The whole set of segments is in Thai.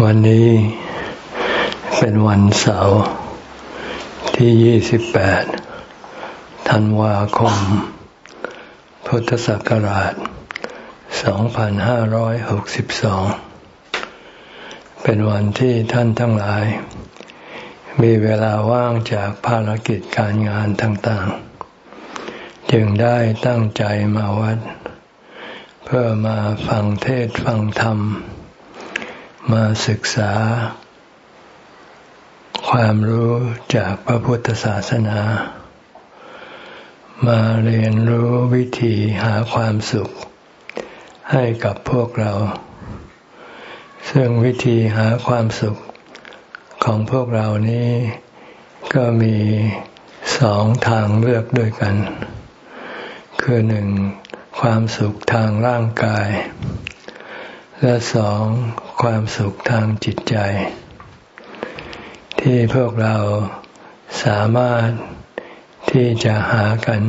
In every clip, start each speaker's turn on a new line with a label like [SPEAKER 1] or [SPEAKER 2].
[SPEAKER 1] วันนี้เป็นวันเสาร์ที่ 28 ธันวาคม พุทธศักราช 2562 เป็นวันที่ท่านทั้งหลาย มีเวลาว่างจากภารกิจการงานต่างๆ จึงได้ตั้งใจมาวัด เพื่อมาฟังเทศฟังธรรม มาศึกษา ความรู้จากพระพุทธศาสนา มาเรียนรู้วิธีหาความสุข ให้กับพวกเรา ซึ่งวิธีหาความสุขของพวกเรานี้ก็มีสองทางเลือกด้วยกัน คือหนึ่งความสุขทางร่างกาย และสองความสุขทางจิตใจ ที่พวกเราสามารถที่จะหากัน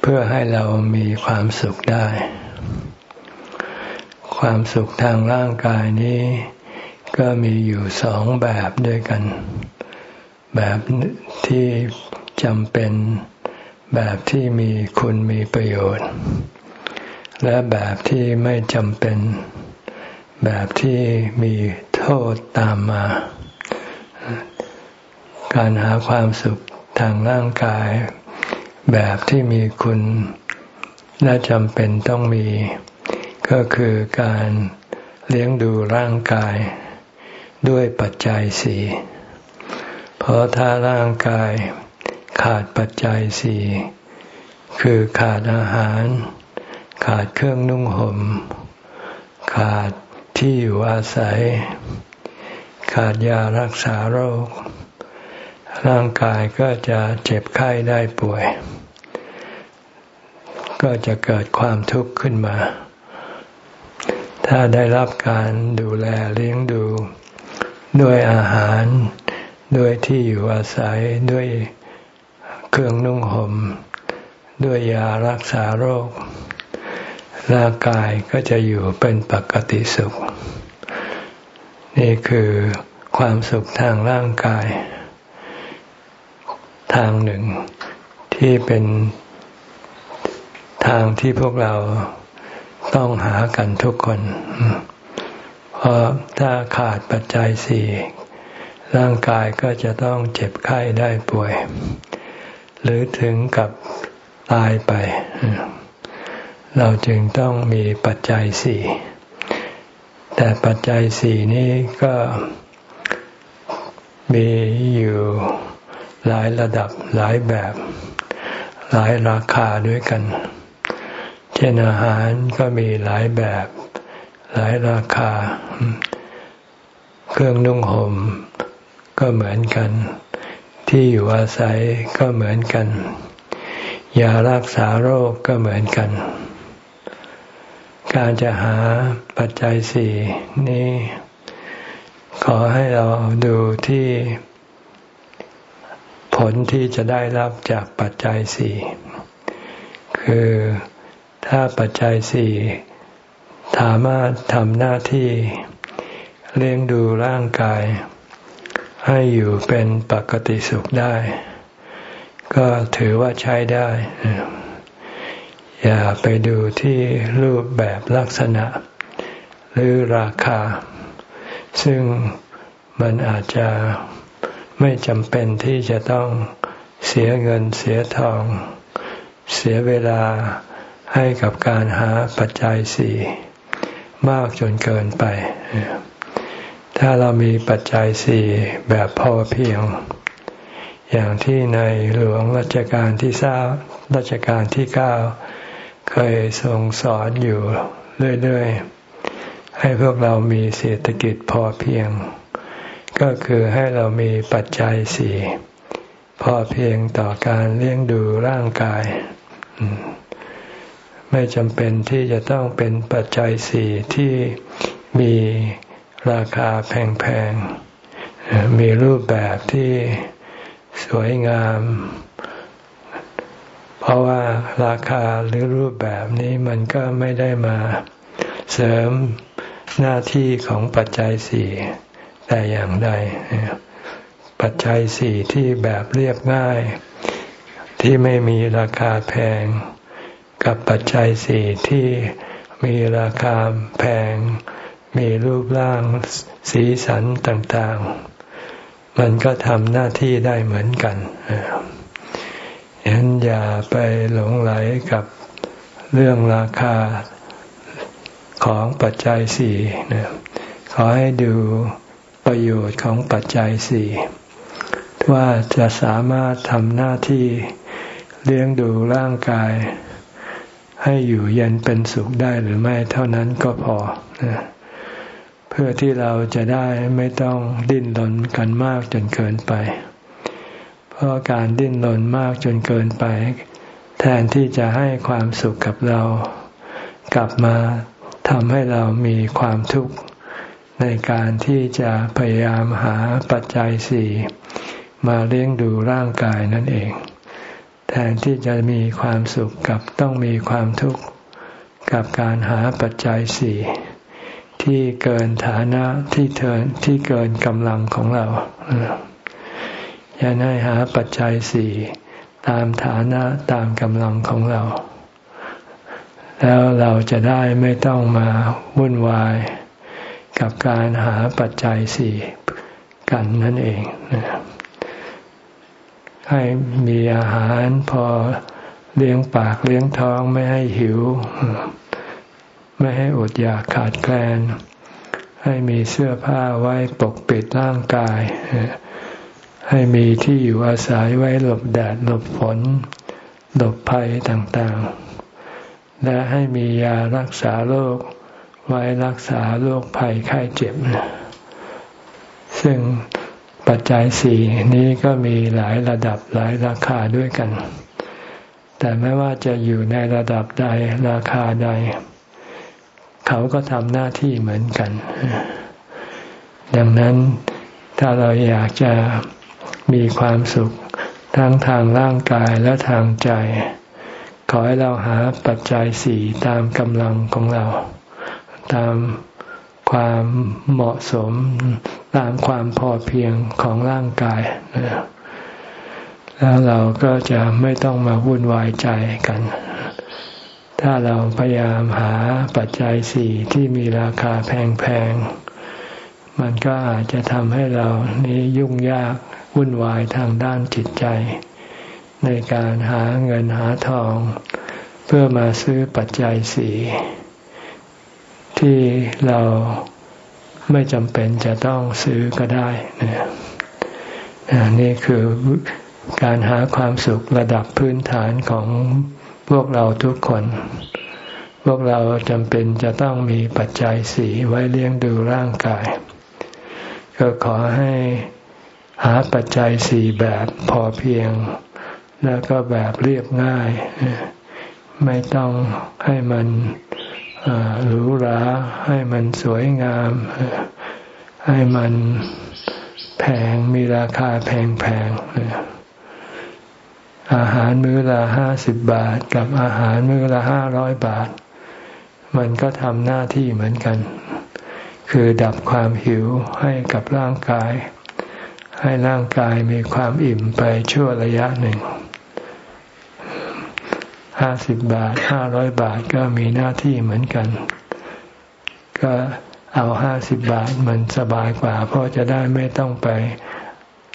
[SPEAKER 1] เพื่อให้เรามีความสุขได้ ความสุขทางร่างกายนี้ ก็มีอยู่สองแบบด้วยกัน แบบที่จำเป็น แบบที่มีคุณมีประโยชน์ และแบบที่ไม่จำเป็น แบบที่มีโทษตามมา การหาความสุขทางร่างกาย แบบที่มีคุณและจำเป็นต้องมี ก็คือการเลี้ยงดูร่างกาย ด้วยปัจจัยสี่เพราะถ้าร่างกายขาดปัจจัยสี่คือขาดอาหาร ขาดเครื่องนุ่งหม่ม ขาดที่อยู่อาศัย ขาดยารักษาโรค ร่างกายก็จะเจ็บไข้ได้ป่วย ก็จะเกิดความทุกข์ขึ้นมา ถ้าได้รับการดูแลเลี้ยงดู ด้วยอาหาร ด้วยที่อยู่อาศัยด้วยเครื่องนุ่งหม่ม ด้วยยารักษาโรค ร่างกายก็จะอยู่เป็นปกติสุข นี่คือความสุขทางร่างกาย ทางหนึ่งที่เป็นทางที่พวกเราต้องหากันทุกคน เพราะถ้าขาดปัจจัยสี่ร่างกายก็จะต้องเจ็บไข้ได้ป่วย หรือถึงกับตายไป เราจึงต้องมีปัจจัยสี่ แต่ปัจจัยสี่นี้ก็มีอยู่หลายระดับหลายแบบ หลายราคาด้วยกัน เช่นอาหารก็มีหลายแบบ หลายราคา เครื่องนุ่งห่มก็เหมือนกัน ที่อยู่อาศัยก็เหมือนกัน ยารักษาโรคก็เหมือนกัน การจะหาปัจจัยสี่นี้ ขอให้เราดูที่ผลที่จะได้รับจากปัจจัยสี่คือถ้าปัจจัยสี่สามารถทำหน้าที่เลี้ยงดูร่างกาย ให้อยู่เป็นปกติสุขได้ ก็ถือว่าใช้ได้ อย่าไปดูที่รูปแบบลักษณะ หรือราคา ซึ่งมันอาจจะไม่จำเป็นที่จะต้องเสียเงินเสียทอง เสียเวลาให้กับการหาปัจจัยสี่มากจนเกินไป ถ้าเรามีปัจจัยสี่แบบพอเพียง อย่างที่ในหลวงรัชกาลที่ทราบรัชกาลที่เก้า เคยทรงสอนอยู่เรื่อยๆ ให้พวกเรามีเศรษฐกิจพอเพียง ก็คือให้เรามีปัจจัยสี่พอเพียงต่อการเลี้ยงดูร่างกาย ไม่จำเป็นที่จะต้องเป็นปัจจัยสี่ที่มีราคาแพงๆ มีรูปแบบที่สวยงาม เพราะว่าราคาหรือรูปแบบนี้มันก็ไม่ได้มาเสริมหน้าที่ของปัจจัยสี่แต่อย่างใด ปัจจัยสี่ที่แบบเรียบง่าย ที่ไม่มีราคาแพง กับปัจจัยสี่ที่มีราคาแพง มีรูปร่างสีสันต่างๆ มันก็ทำหน้าที่ได้เหมือนกัน ฉะนั้นอย่าไปหลงไหลกับเรื่องราคาของปัจจัยสี่นะขอให้ดูประโยชน์ของปัจจัยสี่ว่าจะสามารถทำหน้าที่เลี้ยงดูร่างกาย ให้อยู่เย็นเป็นสุขได้หรือไม่เท่านั้นก็พอนะเพื่อที่เราจะได้ไม่ต้องดิ้นรนกันมากจนเกินไป เพราะการดิ้นรนมากจนเกินไป แทนที่จะให้ความสุขกับเรา กลับมาทำให้เรามีความทุกข์ ในการที่จะพยายามหาปัจจัยสี่มาเลี้ยงดูร่างกายนั่นเอง แทนที่จะมีความสุขกับต้องมีความทุกข์กับการหาปัจจัยสี่ที่เกินฐานะที่เทินที่เกินกำลังของเรา อย่าให้หาปัจจัยสี่ตามฐานะตามกำลังของเรา แล้วเราจะได้ไม่ต้องมาวุ่นวายกับการหาปัจจัยสี่กันนั่นเองให้มีอาหารพอเลี้ยงปากเลี้ยงท้องไม่ให้หิว ไม่ให้อดอยากขาดแคลน ให้มีเสื้อผ้าไว้ปกปิดร่างกาย ให้มีที่อยู่อาศัยไว้หลบแดดหลบฝน หลบภัยต่างๆ และให้มียารักษาโรคไว้รักษาโรคภัยไข้เจ็บ ซึ่งปัจจัยสี่นี้ก็มีหลายระดับหลายราคาด้วยกัน แต่ไม่ว่าจะอยู่ในระดับใดราคาใด เขาก็ทำหน้าที่เหมือนกัน ดังนั้นถ้าเราอยากจะ มีความสุขทั้งทางร่างกายและทางใจ ขอให้เราหาปัจจัยสี่ตามกำลังของเรา ตามความเหมาะสมตามความพอเพียงของร่างกาย แล้วเราก็จะไม่ต้องมาวุ่นวายใจกัน ถ้าเราพยายามหาปัจจัยสี่ที่มีราคาแพงๆมันก็อาจจะทำให้เรานี้ยุ่งยาก วุ่นวายทางด้านจิตใจ ในการหาเงินหาทอง เพื่อมาซื้อปัจจัยสีที่เราไม่จำเป็นจะต้องซื้อก็ได้น,นี่คือการหาความสุขระดับพื้นฐานของพวกเราทุกคน พวกเราจำเป็นจะต้องมีปัจจัยสีไว้เลี้ยงดูร่างกาย ก็ขอให้ หาปัจจัยสี่แบบพอเพียง แล้วก็แบบเรียบง่าย ไม่ต้องให้มันหรูหราให้มันสวยงาม ให้มันแพงมีราคาแพงๆอาหารมื้อละห้าสิบบาท กับอาหารมื้อละห้าร้อยบาท มันก็ทำหน้าที่เหมือนกัน คือดับความหิวให้กับร่างกาย ให้ร่างกายมีความอิ่มไปชั่วระยะหนึ่ง ห้าสิบบาทห้าร้อยบาทก็มีหน้าที่เหมือนกัน ก็เอาห้าสิบบาทมันสบายกว่า เพราะจะได้ไม่ต้องไป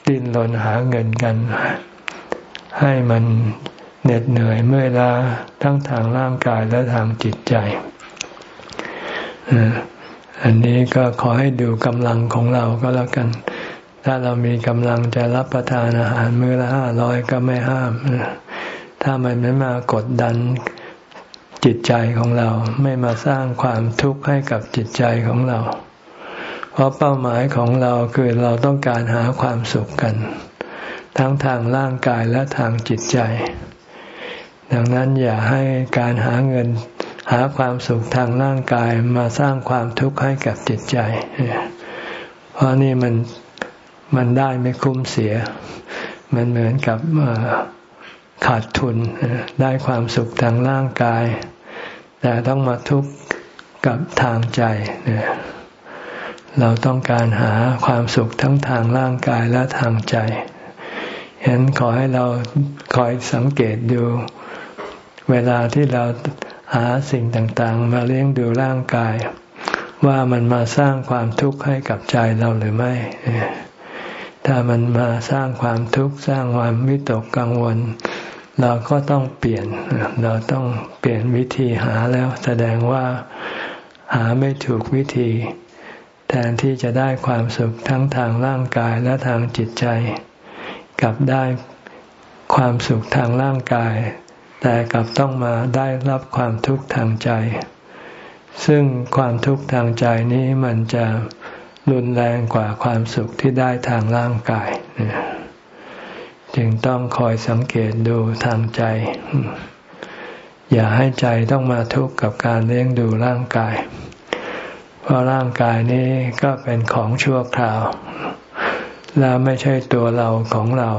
[SPEAKER 1] ดิ้นรนหาเงินกัน ให้มันเหน็ดเหนื่อยเมื่อยล้าทั้งทางร่างกายและทางจิตใจ อันนี้ก็ขอให้ดูกำลังของเราก็แล้วกัน ถ้าเรามีกำลังจะรับประทานอาหารมื้อละห้าร้อยก็ไม่ห้าม ถ้ามันไม่มากดดันจิตใจของเราไม่มาสร้างความทุกข์ให้กับจิตใจของเรา เพราะเป้าหมายของเราคือเราต้องการหาความสุขกัน ทั้งทางร่างกายและทางจิตใจ ดังนั้นอย่าให้การหาเงินหาความสุขทางร่างกายมาสร้างความทุกข์ให้กับจิตใจ เพราะนี่มัน มันได้ไม่คุ้มเสีย มันเหมือนกับขาดทุนได้ความสุขทางร่างกาย แต่ต้องมาทุกข์กับทางใจเนี่ยเราต้องการหาความสุขทั้งทางร่างกายและทางใจเห็นขอให้เราคอยสังเกตดู เวลาที่เราหาสิ่งต่างๆ มาเลี้ยงดูร่างกาย ว่ามันมาสร้างความทุกข์ให้กับใจเราหรือไม่ ถ้ามันมาสร้างความทุกข์สร้างความวิตกกังวล เราก็ต้องเปลี่ยน เราต้องเปลี่ยนวิธีหาแล้ว แสดงว่าหาไม่ถูกวิธี แทนที่จะได้ความสุขทั้งทางร่างกายและทางจิตใจ กลับได้ความสุขทางร่างกาย แต่กลับต้องมาได้รับความทุกข์ทางใจ ซึ่งความทุกข์ทางใจนี้มันจะ รุนแรงกว่าความสุขที่ได้ทางร่างกาย จึงต้องคอยสังเกตดูทางใจ อย่าให้ใจต้องมาทุกข์กับการเลี้ยงดูร่างกาย เพราะร่างกายนี้ก็เป็นของชั่วคราว แล้วไม่ใช่ตัวเราของเรา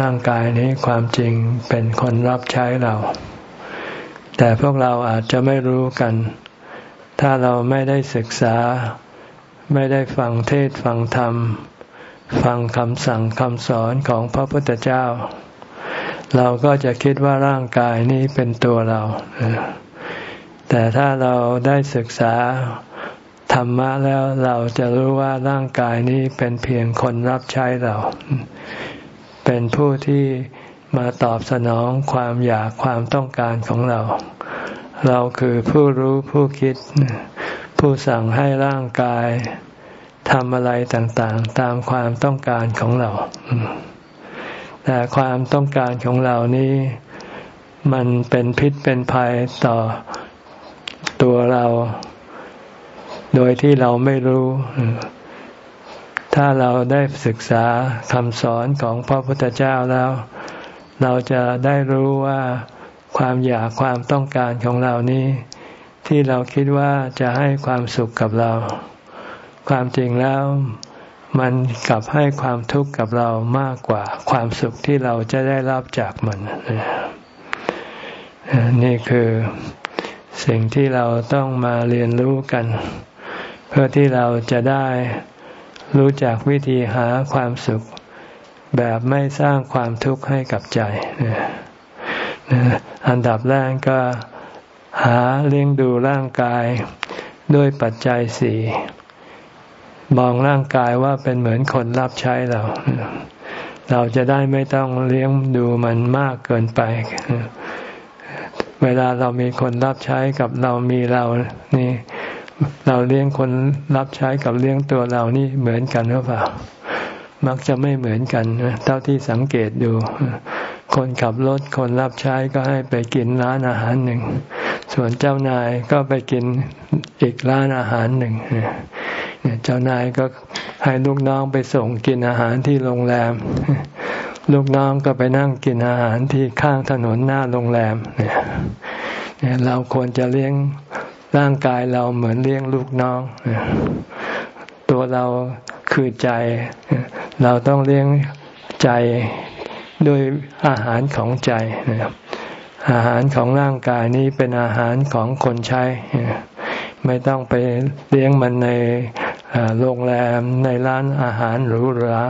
[SPEAKER 1] ร่างกายนี้ความจริงเป็นคนรับใช้เรา แต่พวกเราอาจจะไม่รู้กัน ถ้าเราไม่ได้ศึกษา ไม่ได้ฟังเทศฟังธรรม ฟังคำสั่งคำสอนของพระพุทธเจ้า เราก็จะคิดว่าร่างกายนี้เป็นตัวเรา แต่ถ้าเราได้ศึกษาธรรมะแล้วเราจะรู้ว่าร่างกายนี้เป็นเพียงคนรับใช้เรา เป็นผู้ที่มาตอบสนองความอยากความต้องการของเรา เราคือผู้รู้ผู้คิด ผู้สั่งให้ร่างกายทำอะไรต่างๆ ตามความต้องการของเรา แต่ความต้องการของเรานี้มันเป็นพิษเป็นภัยต่อตัวเรา โดยที่เราไม่รู้ ถ้าเราได้ศึกษาคำสอนของพระพุทธเจ้าแล้ว เราจะได้รู้ว่าความอยากความต้องการของเรานี้ ที่เราคิดว่าจะให้ความสุขกับเรา ความจริงแล้วมันกลับให้ความทุกข์กับเรามากกว่า ความสุขที่เราจะได้รับจากมัน นี่คือสิ่งที่เราต้องมาเรียนรู้กัน เพื่อที่เราจะได้รู้จักวิธีหาความสุข แบบไม่สร้างความทุกข์ให้กับใจ อันดับแรกก็ หาเลี้ยงดูร่างกายด้วยปัจจัยสี่มองร่างกายว่าเป็นเหมือนคนรับใช้เรา เราจะได้ไม่ต้องเลี้ยงดูมันมากเกินไป เวลาเรามีคนรับใช้กับเรามีเรานี่ เราเลี้ยงคนรับใช้กับเลี้ยงตัวเรานี่เหมือนกันหรือเปล่า มักจะไม่เหมือนกันเท่าที่สังเกตดู คนขับรถคนรับใช้ก็ให้ไปกินร้านอาหารหนึ่ง ส่วนเจ้านายก็ไปกินอีกร้านอาหารหนึ่งเจ้านายก็ให้ลูกน้องไปส่งกินอาหารที่โรงแรม ลูกน้องก็ไปนั่งกินอาหารที่ข้างถนนหน้าโรงแรมเนี่ยเราควรจะเลี้ยงร่างกายเราเหมือนเลี้ยงลูกน้อง ตัวเราคือใจ เราต้องเลี้ยงใจด้วยอาหารของใจนะครับ อาหารของร่างกายนี้เป็นอาหารของคนใช้ ไม่ต้องไปเลี้ยงมันในโรงแรมในร้านอาหารหรูหรา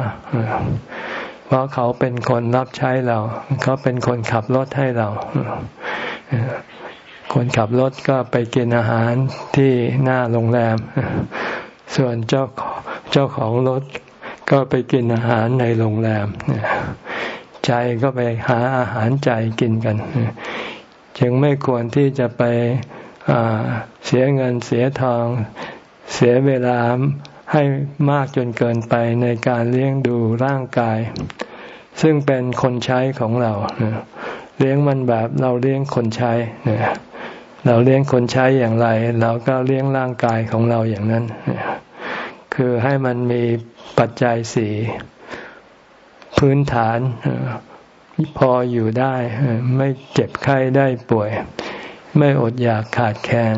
[SPEAKER 1] เพราะเขาเป็นคนรับใช้เรา เขาเป็นคนขับรถให้เรา คนขับรถก็ไปกินอาหารที่หน้าโรงแรม ส่วนเจ้าเจ้าของรถก็ไปกินอาหารในโรงแรม ใจก็ไปหาอาหารใจกินกัน จึงไม่ควรที่จะไปเสียเงินเสียทอง เสียเวลาให้มากจนเกินไปในการเลี้ยงดูร่างกาย ซึ่งเป็นคนใช้ของเรา เลี้ยงมันแบบเราเลี้ยงคนใช้เราเลี้ยงคนใช้อย่างไร เราก็เลี้ยงร่างกายของเราอย่างนั้น คือให้มันมีปัจจัยสี่ พื้นฐานพออยู่ได้ไม่เจ็บไข้ได้ป่วย ไม่อดอยากขาดแคลน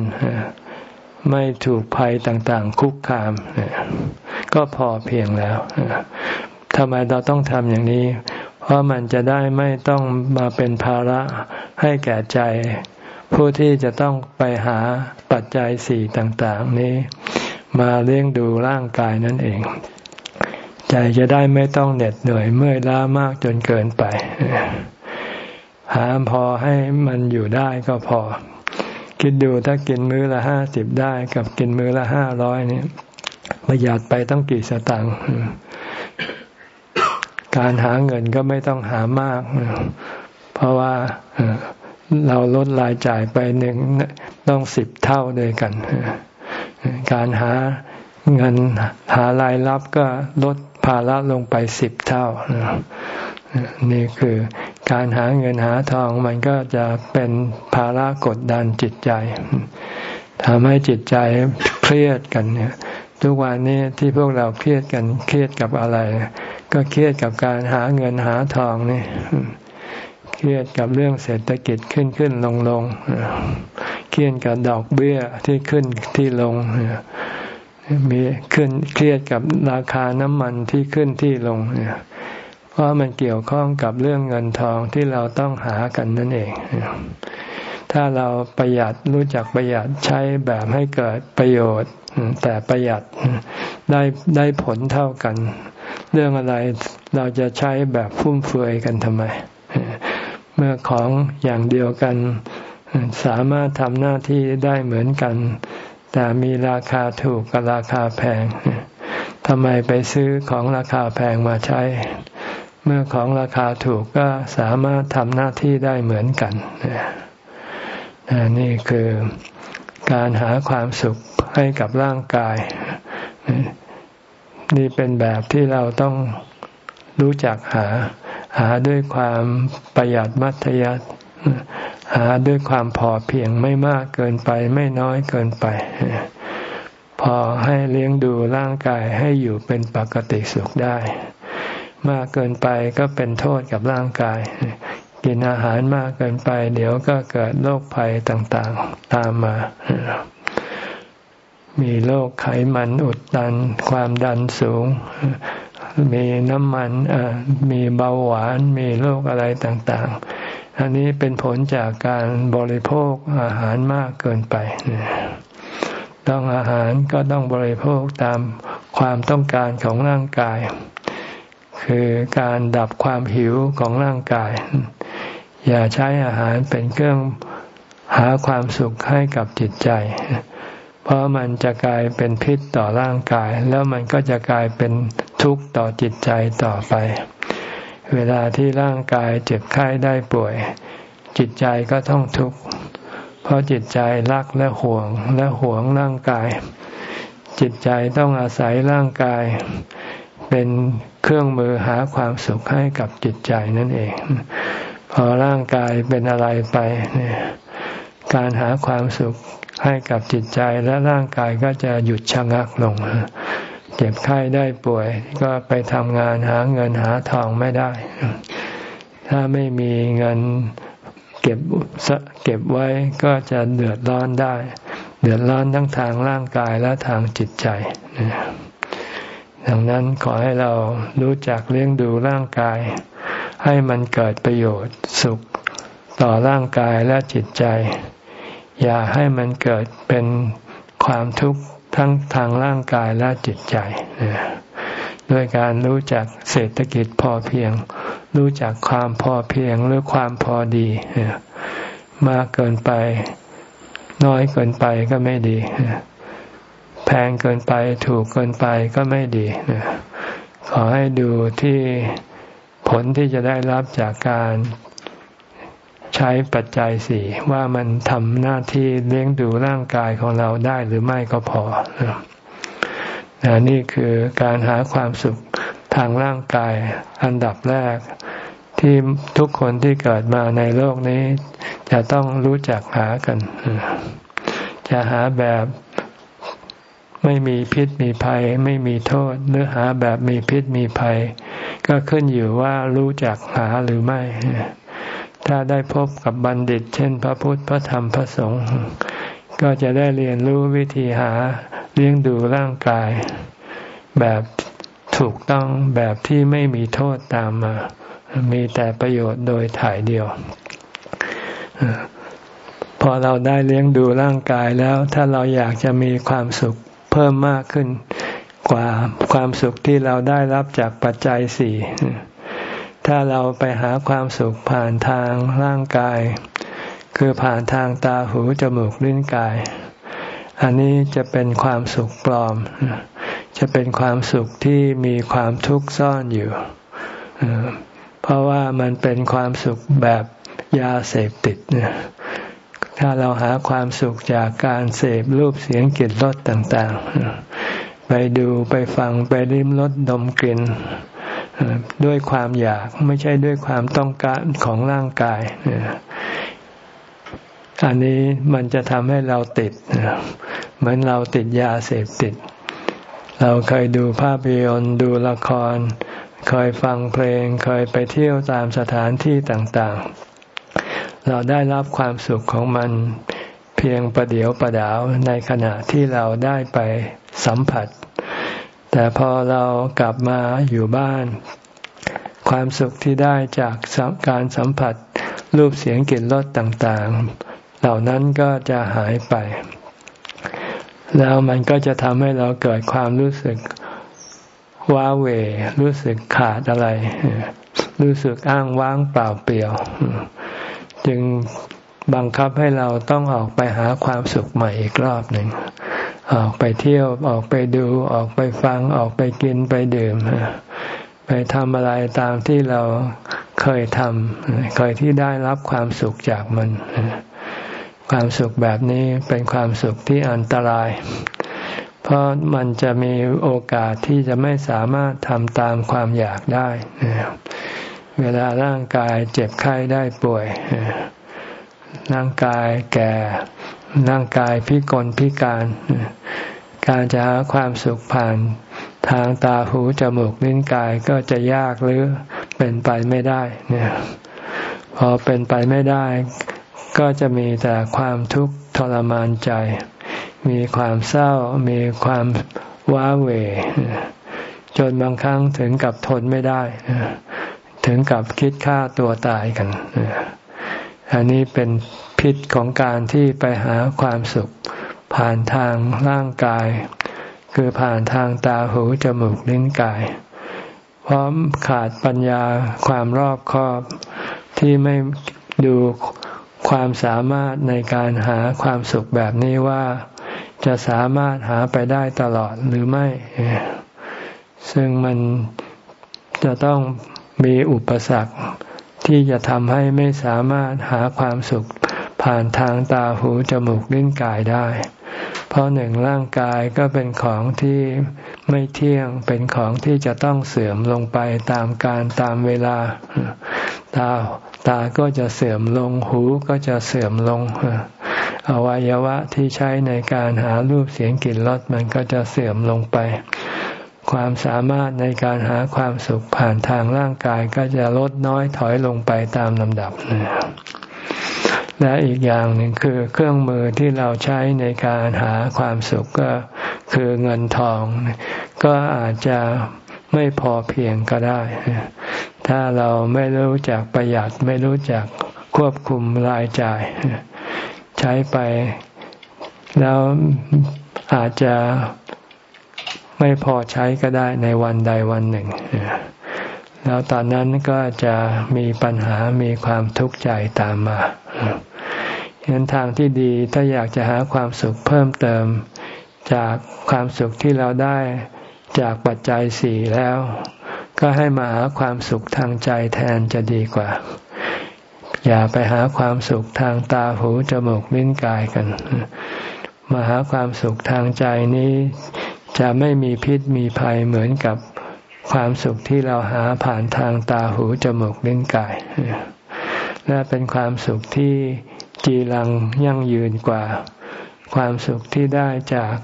[SPEAKER 1] ไม่ถูกภัยต่างๆ คุกคาม ก็พอเพียงแล้วทำไมเราต้องทำอย่างนี้ เพราะมันจะได้ไม่ต้องมาเป็นภาระให้แก่ใจ ผู้ที่จะต้องไปหาปัจจัยสี่ต่าง ๆ นี้ มาเลี้ยงดูร่างกายนั่นเอง ใจจะได้ไม่ต้องเหน็ดเหนื่อยเมื่อยล้ามากจนเกินไป หาพอให้มันอยู่ได้ก็พอ คิดดูถ้ากินมื้อละห้าสิบได้กับกินมื้อละห้าร้อยนี่ประหยัดไปต้องกี่สตางค์การหาเงินก็ไม่ต้องหามาก เพราะว่าเราลดรายจ่ายไปหนึ่งต้องสิบเท่าด้วยกัน การหาเงินหารายรับก็ลด ภาระลงไปสิบเท่า นี่คือการหาเงินหาทองมันก็จะเป็นภาระกดดันจิตใจทำให้จิตใจเครียดกันเนี่ยทุกวันนี้ที่พวกเราเครียดกันเครียดกับอะไร ก็เครียดกับการหาเงินหาทองนี่เครียดกับเรื่องเศรษฐกิจขึ้นขึ้นลงลงเครียดกับดอกเบี้ยที่ขึ้นที่ลง มีขึ้นเครียดกับราคาน้ำมันที่ขึ้นที่ลงเนี่ยเพราะมันเกี่ยวข้องกับเรื่องเงินทองที่เราต้องหากันนั่นเอง ถ้าเราประหยัดรู้จักประหยัดใช้แบบให้เกิดประโยชน์ แต่ประหยัดได้ได้ผลเท่ากัน เรื่องอะไรเราจะใช้แบบฟุ่มเฟือยกันทำไม เมื่อของอย่างเดียวกัน สามารถทำหน้าที่ได้เหมือนกัน แต่มีราคาถูกกับราคาแพงทำไมไปซื้อของราคาแพงมาใช้ เมื่อของราคาถูกก็สามารถทำหน้าที่ได้เหมือนกันนี่คือการหาความสุขให้กับร่างกาย นี่เป็นแบบที่เราต้องรู้จักหา หาด้วยความประหยัดมัธยัติ หาด้วยความพอเพียงไม่มากเกินไปไม่น้อยเกินไป พอให้เลี้ยงดูร่างกายให้อยู่เป็นปกติสุขได้ มากเกินไปก็เป็นโทษกับร่างกาย กินอาหารมากเกินไป เดี๋ยวก็เกิดโรคภัยต่างๆตามมา มีโรคไขมันอุดตัน ความดันสูงมีน้ำมันมีเบาหวาน มีโรคอะไรต่างๆ อันนี้เป็นผลจากการบริโภคอาหารมากเกินไป ต้องอาหารก็ต้องบริโภคตามความต้องการของร่างกาย คือการดับความหิวของร่างกาย อย่าใช้อาหารเป็นเครื่องหาความสุขให้กับจิตใจ เพราะมันจะกลายเป็นพิษต่อร่างกาย แล้วมันก็จะกลายเป็นทุกข์ต่อจิตใจต่อไป เวลาที่ร่างกายเจ็บไข้ได้ป่วย จิตใจก็ต้องทุกข์เพราะจิตใจรักและห่วงและห่วงร่างกาย จิตใจต้องอาศัยร่างกาย เป็นเครื่องมือหาความสุขให้กับจิตใจนั่นเอง พอร่างกายเป็นอะไรไปเนี่ยการหาความสุขให้กับจิตใจและร่างกายก็จะหยุดชะงักลง เจ็บไข้ได้ป่วย ก็ไปทำงานหาเงินหาทองไม่ได้ ถ้าไม่มีเงินเก็บเก็บไว้ก็จะเดือดร้อนได้ เดือดร้อนทั้งทางร่างกายและทางจิตใจดังนั้นขอให้เรารู้จักเลี้ยงดูร่างกาย ให้มันเกิดประโยชน์สุขต่อร่างกายและจิตใจ อย่าให้มันเกิดเป็นความทุกข์ ทั้งทางร่างกายและจิตใจด้วยการรู้จักเศรษฐกิจพอเพียง รู้จักความพอเพียงหรือความพอดีมากเกินไป น้อยเกินไปก็ไม่ดีแพงเกินไปถูกเกินไปก็ไม่ดีขอให้ดูที่ผลที่จะได้รับจากการ ใช้ปัจจัยสี่ว่ามันทำหน้าที่เลี้ยงดูร่างกายของเราได้หรือไม่ก็พอนี่คือการหาความสุขทางร่างกายอันดับแรก ที่ทุกคนที่เกิดมาในโลกนี้ จะต้องรู้จักหากัน จะหาแบบไม่มีพิษมีภัย ไม่มีโทษเนื้อหาแบบมีพิษมีภัย ก็ขึ้นอยู่ว่ารู้จักหาหรือไม่ ถ้าได้พบกับบัณฑิต เช่น พระพุทธพระธรรมพระสงฆ์ก็จะได้เรียนรู้วิธีหาเลี้ยงดูร่างกาย แบบถูกต้องแบบที่ไม่มีโทษตามมา มีแต่ประโยชน์โดยถ่ายเดียว พอเราได้เลี้ยงดูร่างกายแล้ว ถ้าเราอยากจะมีความสุขเพิ่มมากขึ้นกว่าความสุขที่เราได้รับจากปัจจัยสี่ ถ้าเราไปหาความสุขผ่านทางร่างกาย คือผ่านทางตาหูจมูกลิ้นกาย อันนี้จะเป็นความสุขปลอม จะเป็นความสุขที่มีความทุกข์ซ่อนอยู่ เพราะว่ามันเป็นความสุขแบบยาเสพติดถ้าเราหาความสุขจากการเสพรูปเสียงกลิ่นรสต่างๆ ไปดูไปฟังไปริมรสดมกลิ่น ด้วยความอยากไม่ใช่ด้วยความต้องการของร่างกายอันนี้มันจะทำให้เราติดเหมือนเราติดยาเสพติด เราเคยดูภาพยนตร์ดูละคร เคยฟังเพลง เคยไปเที่ยวตามสถานที่ต่างๆ เราได้รับความสุขของมันเพียงประเดียวประดาวในขณะที่เราได้ไปสัมผัส แต่พอเรากลับมาอยู่บ้าน ความสุขที่ได้จากการสัมผัสรูปเสียงกลิ่นรสต่างๆ เหล่านั้นก็จะหายไป แล้วมันก็จะทำให้เราเกิดความรู้สึกว้าเหวรู้สึกขาดอะไร รู้สึกอ้างว้างเปล่าเปลี่ยว จึงบังคับให้เราต้องออกไปหาความสุขใหม่อีกรอบหนึ่ง ออกไปเที่ยวออกไปดูออกไปฟังออกไปกินไปดื่ม ไปทำอะไรตามที่เราเคยทำเคยที่ได้รับความสุขจากมัน ความสุขแบบนี้เป็นความสุขที่อันตราย เพราะมันจะมีโอกาสที่จะไม่สามารถทำตามความอยากได้ เวลาร่างกายเจ็บไข้ได้ป่วยร่างกายแก่ ร่างกายพิกลพิการ การจะหาความสุขผ่านทางตาหูจมูกลิ้นกายก็จะยากหรือเป็นไปไม่ได้เนี่ยพอเป็นไปไม่ได้ ก็จะมีแต่ความทุกข์ทรมานใจ มีความเศร้า มีความว้าเหวจนบางครั้งถึงกับทนไม่ได้ ถึงกับคิดฆ่าตัวตายกัน อันนี้เป็น พิษของการที่ไปหาความสุข ผ่านทางร่างกาย คือผ่านทางตาหูจมูกลิ้นกาย พร้อมขาดปัญญาความรอบคอบที่ไม่ดูความสามารถในการหาความสุขแบบนี้ว่าจะสามารถหาไปได้ตลอดหรือไม่ ซึ่งมันจะต้องมีอุปสรรคที่จะทำให้ไม่สามารถหาความสุข ผ่านทางตาหูจมูกลิ้นกายได้ เพราะหนึ่งร่างกายก็เป็นของที่ไม่เที่ยงเป็นของที่จะต้องเสื่อมลงไปตามการตามเวลา ตาตาก็จะเสื่อมลงหูก็จะเสื่อมลง อวัยวะที่ใช้ในการหารูปเสียงกลิ่นรสมันก็จะเสื่อมลงไป ความสามารถในการหาความสุขผ่านทางร่างกายก็จะลดน้อยถอยลงไปตามลำดับ และอีกอย่างหนึ่งคือเครื่องมือที่เราใช้ในการหาความสุขก็คือเงินทอง ก็อาจจะไม่พอเพียงก็ได้ ถ้าเราไม่รู้จักประหยัดไม่รู้จักควบคุมรายจ่าย ใช้ไปแล้วอาจจะไม่พอใช้ก็ได้ในวันใดวันหนึ่ง แล้วตอนนั้นก็จะมีปัญหามีความทุกข์ใจตามมาเห็นทางที่ดีถ้าอยากจะหาความสุขเพิ่มเติม จากความสุขที่เราได้จากปัจจัยสี่แล้ว ก็ให้มาหาความสุขทางใจแทนจะดีกว่า อย่าไปหาความสุขทางตาหูจมูกลิ้นกายกัน มาหาความสุขทางใจนี้ จะไม่มีพิษมีภัยเหมือนกับ ความสุขที่เราหาผ่านทางตาหูจมูกลิ้นกายและเป็นความสุขที่จีรังยั่งยืนกว่า ความสุขที่ได้จาก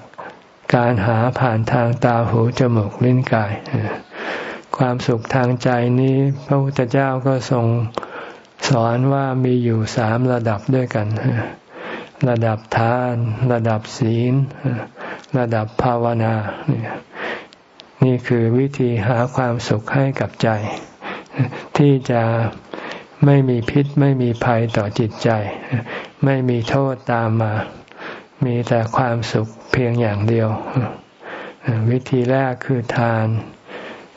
[SPEAKER 1] การหาผ่านทางตาหูจมูกลิ้นกาย ความสุขทางใจนี้ พระพุทธเจ้าก็ทรงสอนว่ามีอยู่สามระดับด้วยกัน ระดับทาน ระดับศีล ระดับภาวนานี่ นี่คือวิธีหาความสุขให้กับใจ ที่จะไม่มีพิษไม่มีภัยต่อจิตใจ ไม่มีโทษตามมา มีแต่ความสุขเพียงอย่างเดียว วิธีแรกคือทาน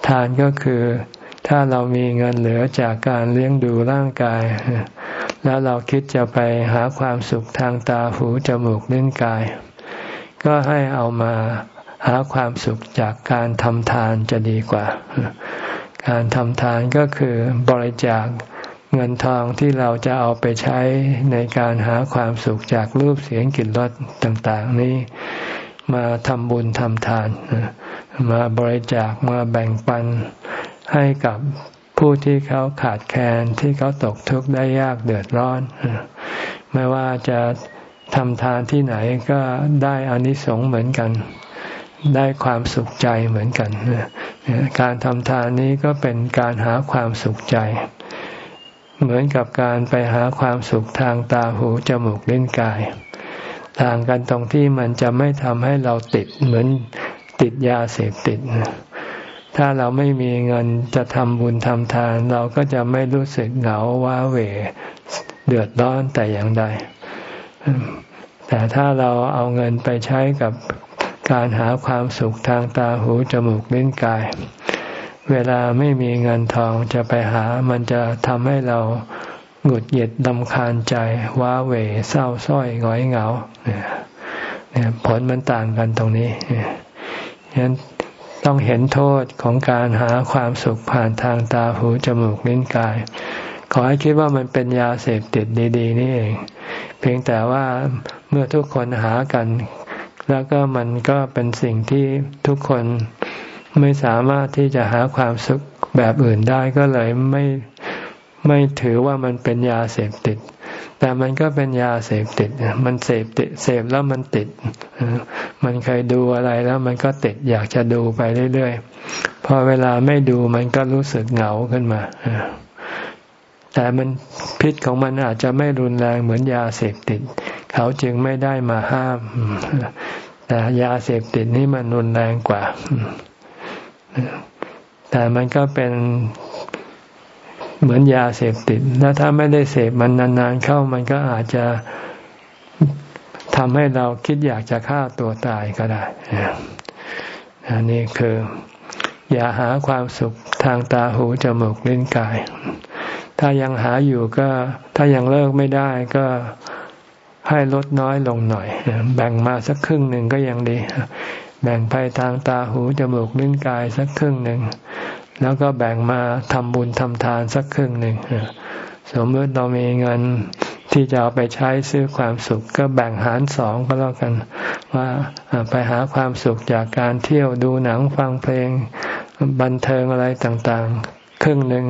[SPEAKER 1] ทานก็คือถ้าเรามีเงินเหลือจากการเลี้ยงดูร่างกาย แล้วเราคิดจะไปหาความสุขทางตาหูจมูกลิ้นกาย ก็ให้เอามา หาความสุขจากการทำทานจะดีกว่า การทำทานก็คือบริจาคเงินทองที่เราจะเอาไปใช้ในการหาความสุขจากรูปเสียงกลิ่นรสต่างๆ นี้มาทำบุญทำทาน มาบริจาคมาแบ่งปันให้กับผู้ที่เขาขาดแคลนที่เขาตกทุกข์ได้ยากเดือดร้อน ไม่ว่าจะทำทานที่ไหนก็ได้อานิสงส์เหมือนกัน ได้ความสุขใจเหมือนกัน การทำทานนี้ก็เป็นการหาความสุขใจ เหมือนกับการไปหาความสุขทางตาหูจมูกลิ้นกาย ต่างกันตรงที่มันจะไม่ทำให้เราติดเหมือนติดยาเสพติด ถ้าเราไม่มีเงินจะทำบุญทำทาน เราก็จะไม่รู้สึกเหงาว้าเหวเดือดร้อนแต่อย่างใดแต่ถ้าเราเอาเงินไปใช้กับ การหาความสุขทางตาหูจมูกลิ้นกาย เวลาไม่มีเงินทองจะไปหามันจะทำให้เราหงุดหงิดดำคาญใจ ว้าเหวเศร้าส้อยหงอยเหงาเนี่ยผลมันต่างกันตรงนี้ฉะนั้นต้องเห็นโทษของการหาความสุขผ่านทางตาหูจมูกลิ้นกาย ขอให้คิดว่ามันเป็นยาเสพติดดี ๆ นี่เอง เพียงแต่ว่าเมื่อทุกคนหากัน แล้วก็มันก็เป็นสิ่งที่ทุกคนไม่สามารถที่จะหาความสุขแบบอื่นได้ก็เลยไม่ไม่ถือว่ามันเป็นยาเสพติด แต่มันก็เป็นยาเสพติด มันเสพติดเสพแล้วมันติด มันเคยดูอะไรแล้วมันก็ติดอยากจะดูไปเรื่อยๆ พอเวลาไม่ดูมันก็รู้สึกเหงาขึ้นมา แต่มันพิษของมันอาจจะไม่รุนแรงเหมือนยาเสพติด เขาจึงไม่ได้มาห้าม แต่ยาเสพติดนี่มันรุนแรงกว่า แต่มันก็เป็นเหมือนยาเสพติด แล้วถ้าไม่ได้เสพมันนานๆเข้ามันก็อาจจะทำให้เราคิดอยากจะฆ่าตัวตายก็ได้ อันนี้คือ อย่าหาความสุขทางตาหูจมูกลิ้นกาย ถ้ายังหาอยู่ก็ ถ้ายังเลิกไม่ได้ก็ ให้ลดน้อยลงหน่อย แบ่งมาสักครึ่งหนึ่งก็ยังดี แบ่งไปทางตาหูจมูกลิ้นกายสักครึ่งหนึ่ง แล้วก็แบ่งมาทำบุญทำทานสักครึ่งหนึ่งสมมติเรามีเงินที่จะเอาไปใช้ซื้อความสุขก็แบ่งหารสองก็แล้วกัน ว่าไปหาความสุขจากการเที่ยวดูหนังฟังเพลง บันเทิงอะไรต่างๆ ครึ่งหนึ่ง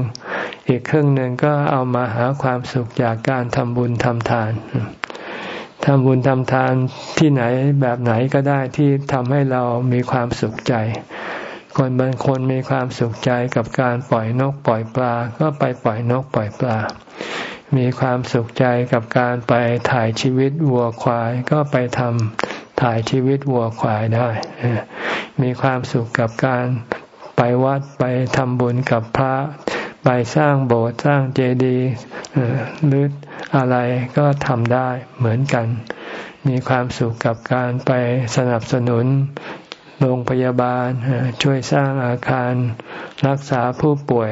[SPEAKER 1] อีกครึ่งหนึ่งก็เอามาหาความสุขจากการทำบุญทำทาน ทำบุญทำทานที่ไหนแบบไหนก็ได้ที่ทำให้เรามีความสุขใจ คนบางคนมีความสุขใจกับการปล่อยนกปล่อยปลา ก็ไปปล่อยนกปล่อยปลา มีความสุขใจกับการไปถ่ายชีวิตวัวควายก็ไปทำถ่ายชีวิตวัวควายได้ มีความสุขกับการไปวัดไปทำบุญกับพระ ไปสร้างโบสถ์สร้างเจดีย์หรือ อะไรก็ทำได้เหมือนกัน มีความสุขกับการไปสนับสนุนโรงพยาบาลช่วยสร้างอาคารรักษาผู้ป่วย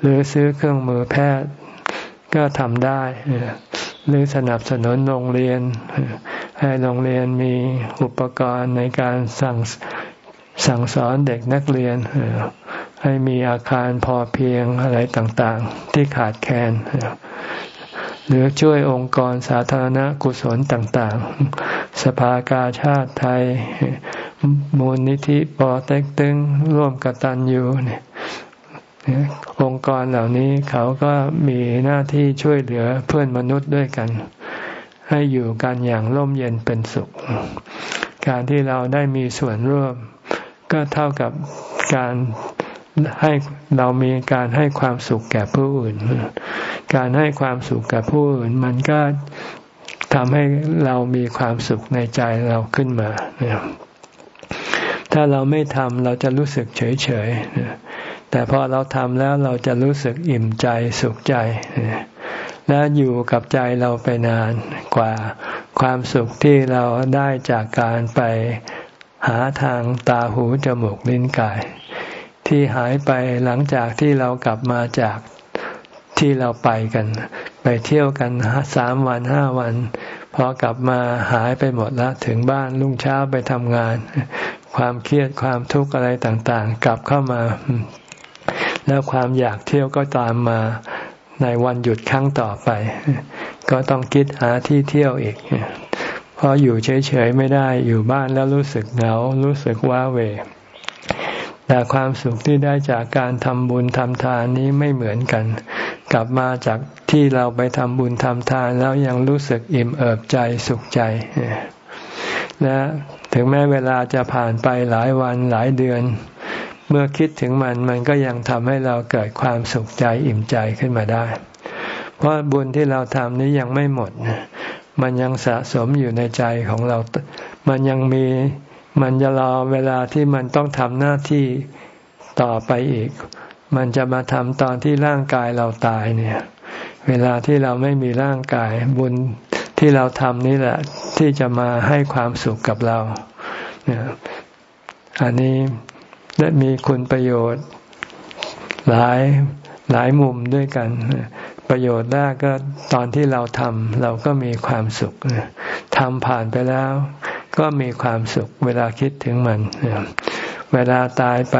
[SPEAKER 1] หรือซื้อเครื่องมือแพทย์ก็ทำได้ หรือสนับสนุนโรงเรียน ให้โรงเรียนมีอุปกรณ์ในการสั่งสั่งสอนเด็กนักเรียน ให้มีอาคารพอเพียงอะไรต่างๆ ที่ขาดแคลน หรือช่วยองค์กรสาธารณกุศลต่างๆ สภากาชาติไทย มูลนิธิปอเต็กตึงร่วมกตันยูเนี่ยองค์กรเหล่านี้เขาก็มีหน้าที่ช่วยเหลือเพื่อนมนุษย์ด้วยกัน ให้อยู่กันอย่างร่มเย็นเป็นสุข การที่เราได้มีส่วนร่วม ก็เท่ากับการ ให้เรามีการให้ความสุขแก่ผู้อื่น การให้ความสุขแก่ผู้อื่น มันก็ทำให้เรามีความสุขในใจเราขึ้นมา ถ้าเราไม่ทำเราจะรู้สึกเฉยเฉยแต่พอเราทำแล้วเราจะรู้สึกอิ่มใจสุขใจ และอยู่กับใจเราไปนานกว่าความสุขที่เราได้จากการไปหาทางตาหูจมูกลิ้นกาย ที่หายไปหลังจากที่เรากลับมาจากที่เราไปกัน ไปเที่ยวกันสามวันห้าวัน พอกลับมาหายไปหมดแล้วถึงบ้านรุ่งเช้าไปทำงาน ความเครียดความทุกข์อะไรต่างๆ กลับเข้ามา แล้วความอยากเที่ยวก็ตามมาในวันหยุดครั้งต่อไป ก็ต้องคิดหาที่เที่ยวอีกเพราะอยู่เฉยๆไม่ได้อยู่บ้านแล้วรู้สึกเหงารู้สึกว้าเหว แต่ความสุขที่ได้จากการทำบุญทำทานนี้ไม่เหมือนกัน กลับมาจากที่เราไปทำบุญทำทานแล้วยังรู้สึกอิ่มเอิบใจสุขใจและถึงแม้เวลาจะผ่านไปหลายวันหลายเดือน เมื่อคิดถึงมันมันก็ยังทำให้เราเกิดความสุขใจอิ่มใจขึ้นมาได้ เพราะบุญที่เราทำนี้ยังไม่หมด มันยังสะสมอยู่ในใจของเรา มันยังมี มันจะรอเวลาที่มันต้องทำหน้าที่ต่อไปอีก มันจะมาทำตอนที่ร่างกายเราตายเนี่ย เวลาที่เราไม่มีร่างกาย บุญที่เราทำนี่แหละ ที่จะมาให้ความสุขกับเราเนี่ยอันนี้ได้มีคุณประโยชน์ หลายหลายมุมด้วยกัน ประโยชน์แรกก็ตอนที่เราทำเราก็มีความสุขทำผ่านไปแล้ว ก็มีความสุขเวลาคิดถึงมัน เวลาตายไป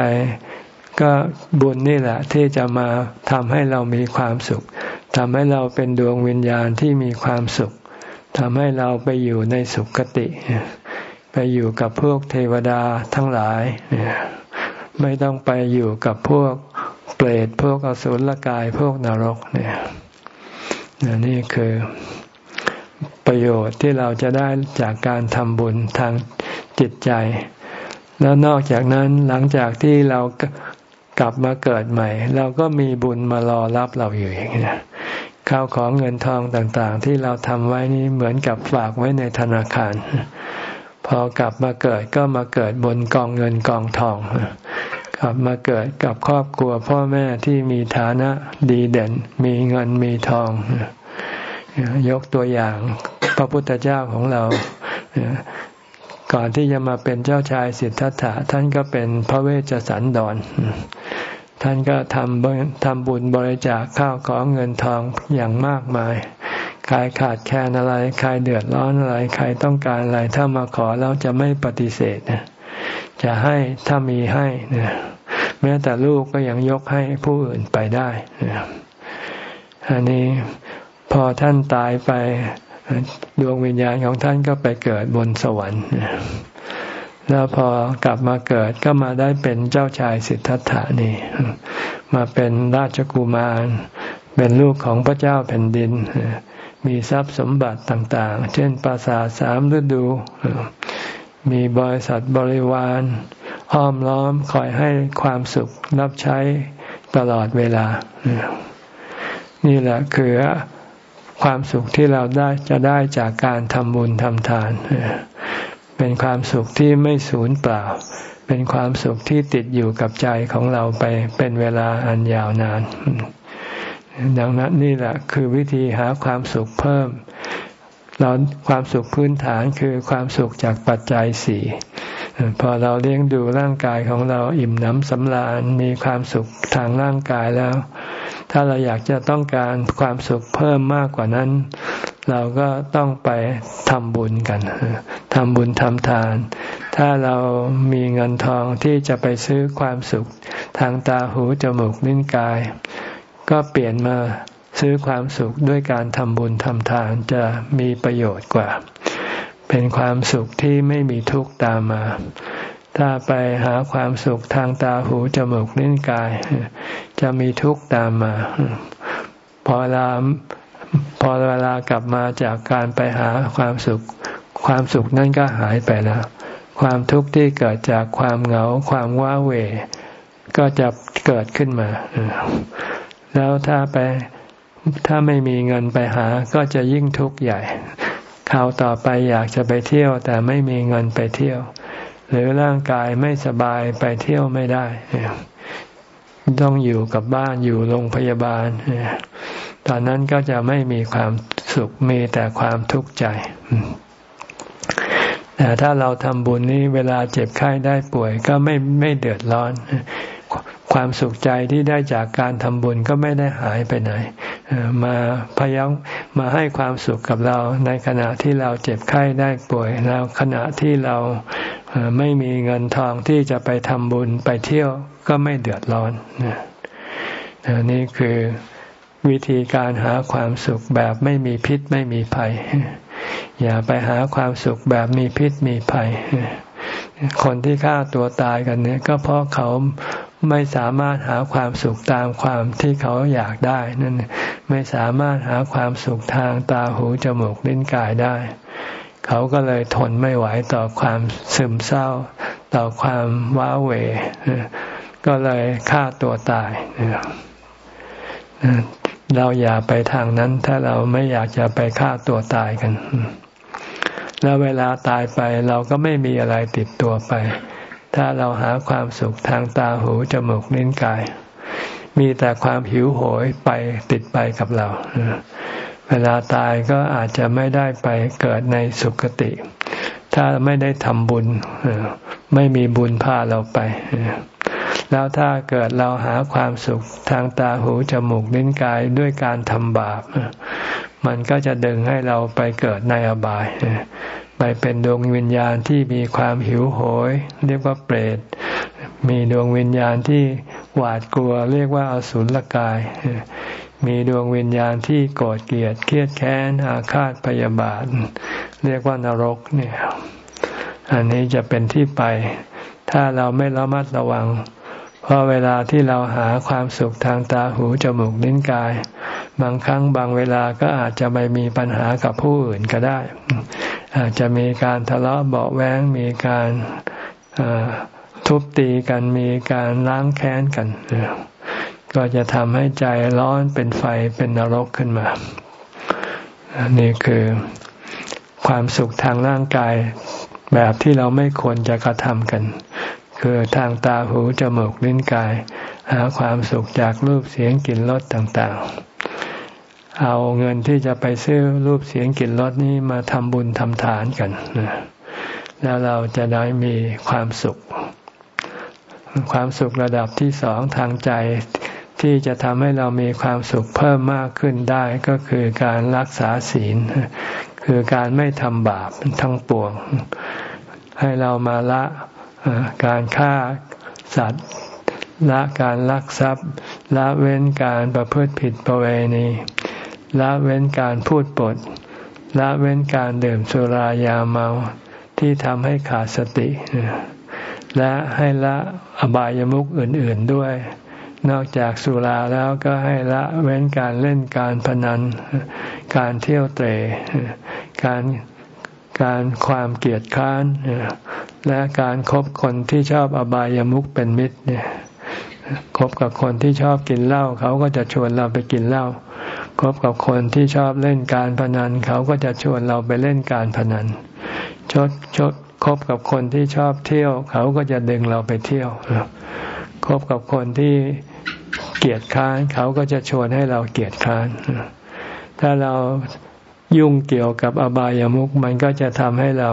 [SPEAKER 1] ก็บุญนี่แหละ ที่จะมาทำให้เรามีความสุขทำให้เราเป็นดวงวิญญาณที่มีความสุขทำให้เราไปอยู่ในสุคติ ไปอยู่กับพวกเทวดาทั้งหลาย ไม่ต้องไปอยู่กับพวกเปรตพวกอสุรกายพวกนรกเนี่ยนี่คือ ประโยชน์ที่เราจะได้จากการทำบุญทางจิตใจ แล้วนอกจากนั้นหลังจากที่เรากลับมาเกิดใหม่ เราก็มีบุญมารอรับเราอยู่อย่างนี้ข้าวของเงินทองต่างๆ ที่เราทำไว้นี้เหมือนกับฝากไว้ในธนาคาร พอกลับมาเกิดก็มาเกิดบนกองเงินกองทอง กลับมาเกิดกับครอบครัวพ่อแม่ที่มีฐานะดีเด่น มีเงินมีทอง ยกตัวอย่าง ระพุทธเจ้าของเรา ก่อนที่จะมาเป็นเจ้าชายสิทธัตถะท่านก็เป็นพระเวชสันดรท่านก็ทำทำบุญบริจาคข้าวของเงินทองอย่างมากมายใครขาดแคลนอะไรใครเดือดร้อนอะไรใครต้องการอะไร ถ้ามาขอแล้วจะไม่ปฏิเสธจะให้ถ้ามีให้แม้แต่ลูกก็ยังยกให้ผู้อื่นไปได้อันนี้พอท่านตายไป ดวงวิญญาณของท่านก็ไปเกิดบนสวรรค์ แล้วพอกลับมาเกิดก็มาได้เป็นเจ้าชายสิทธัตถานี่ มาเป็นราชกุมาร เป็นลูกของพระเจ้าแผ่นดิน มีทรัพย์สมบัติต่างๆ เช่นปราสาทสามฤดู มีบริษัทบริวารห้อมล้อมคอยให้ความสุขรับใช้ตลอดเวลา นี่แหละคือ ความสุขที่เราได้จะได้จากการทำบุญทำทาน เป็นความสุขที่ไม่สูญเปล่า เป็นความสุขที่ติดอยู่กับใจของเราไปเป็นเวลาอันยาวนาน ดังนั้นนี่แหละคือวิธีหาความสุขเพิ่ม เราความสุขพื้นฐานคือความสุขจากปัจจัยสี่พอเราเลี้ยงดูร่างกายของเราอิ่มหนำสำราญมีความสุขทางร่างกายแล้ว ถ้าเราอยากจะต้องการความสุขเพิ่มมากกว่านั้น เราก็ต้องไปทำบุญกันทำบุญทำทาน ถ้าเรามีเงินทองที่จะไปซื้อความสุข ทางตาหูจมูกลิ้นกาย ก็เปลี่ยนมาซื้อความสุขด้วยการทำบุญทำทานจะมีประโยชน์กว่า เป็นความสุขที่ไม่มีทุกข์ตามมา ถ้าไปหาความสุขทางตาหูจมูกลิ้นกาย จะมีทุกข์ตามมา พอเวลาพอเวลากลับมาจากการไปหาความสุข ความสุขนั่นก็หายไปแล้ว ความทุกข์ที่เกิดจากความเหงา ความว้าเหวก็จะเกิดขึ้นมา แล้วถ้าไปถ้าไม่มีเงินไปหาก็จะยิ่งทุกข์ใหญ่คราวต่อไปอยากจะไปเที่ยว แต่ไม่มีเงินไปเที่ยว หรือร่างกายไม่สบายไปเที่ยวไม่ได้ ต้องอยู่กับบ้านอยู่โรงพยาบาล ตอนนั้นก็จะไม่มีความสุขมีแต่ความทุกข์ใจ แต่ถ้าเราทำบุญนี้เวลาเจ็บไข้ได้ป่วย ก็ไม่ไม่เดือดร้อน ความสุขใจที่ได้จากการทำบุญก็ไม่ได้หายไปไหน มาพยังมาให้ความสุขกับเราในขณะที่เราเจ็บไข้ได้ป่วยแล้วขณะที่เรา ไม่มีเงินทองที่จะไปทำบุญไปเที่ยวก็ไม่เดือดร้อนนี่คือวิธีการหาความสุขแบบไม่มีพิษไม่มีภัย อย่าไปหาความสุขแบบมีพิษมีภัย คนที่ฆ่าตัวตายกันเนี่ย ก็เพราะเขาไม่สามารถหาความสุขตามความที่เขาอยากได้นั่นไม่สามารถหาความสุขทางตาหูจมูกลิ้นกายได้ เขาก็เลยทนไม่ไหวต่อความซึมเศร้า ต่อความว้าเหวก็เลยฆ่าตัวตายเราอย่าไปทางนั้น ถ้าเราไม่อยากจะไปฆ่าตัวตายกัน แล้วเวลาตายไปเราก็ไม่มีอะไรติดตัวไป ถ้าเราหาความสุขทางตาหูจมูกลิ้นกาย มีแต่ความหิวโหยไปติดไปกับเรา เวลาตายก็อาจจะไม่ได้ไปเกิดในสุคติ ถ้าไม่ได้ทำบุญไม่มีบุญพาเราไป แล้วถ้าเกิดเราหาความสุขทางตาหูจมูกลิ้นกายด้วยการทำบาป มันก็จะดึงให้เราไปเกิดในอบาย ไปเป็นดวงวิญญาณที่มีความหิวโหย เรียกว่าเปรต มีดวงวิญญาณที่หวาดกลัวเรียกว่าอสุรกาย มีดวงวิญญาณที่โกรธเกลียดเครียดแค้นอาฆาตพยาบาท เรียกว่านรกเนี่ยอันนี้จะเป็นที่ไป ถ้าเราไม่ระมัดระวัง เพราะเวลาที่เราหาความสุขทางตาหูจมูกลิ้นกาย บางครั้งบางเวลาก็อาจจะไปมีปัญหากับผู้อื่นก็ได้ อาจจะมีการทะเลาะเบาแวงมีการทุบตีกันมีการล้างแค้นกัน ก็จะทำให้ใจร้อนเป็นไฟเป็นนรกขึ้นมา อันี่คือความสุขทางร่างกายแบบที่เราไม่ควรจะกระทำกัน คือทางตาหูจมูกลิ้นกาย หาความสุขจากรูปเสียงกลิ่นรสต่างๆ เอาเงินที่จะไปซื้อรูปเสียงกลิ่นรสนี้มาทำบุญทำทานกันแล้วเราจะได้มีความสุข ความสุขระดับที่สองทางใจ ที่จะทำให้เรามีความสุขเพิ่มมากขึ้นได้ก็คือการรักษาศีล คือการไม่ทำบาปทั้งปวง ให้เรามาละการฆ่าสัตว์ ละการลักทรัพย์ ละเว้นการประพฤติผิดประเวณี ละเว้นการพูดปด ละเว้นการดื่มสุรายาเมาที่ทำให้ขาดสติ และให้ละอบายามุขอื่น ๆด้วย นอกจากสุราแล้วก็ให้ละเว้นการเล่นการพนัน การเที่ยวเตะการการความเกลียดค้านและการครบคนที่ชอบอบายามุขเป็นมิตรเนี่ยคบกับคนที่ชอบกินเหล้าเขาก็จะชวนเราไปกินเหล้าคบกับคนที่ชอบเล่นการพนัน เขาก็จะชวนเราไปเล่นการพนันชดชดคบกับคนที่ชอบเที่ยว เขาก็จะดึงเราไปเที่ยวคบกับคนที่ เกียดค้านเขาก็จะชวนให้เราเกียดค้าน ถ้าเรายุ่งเกี่ยวกับอบายามุขมันก็จะทำให้เรา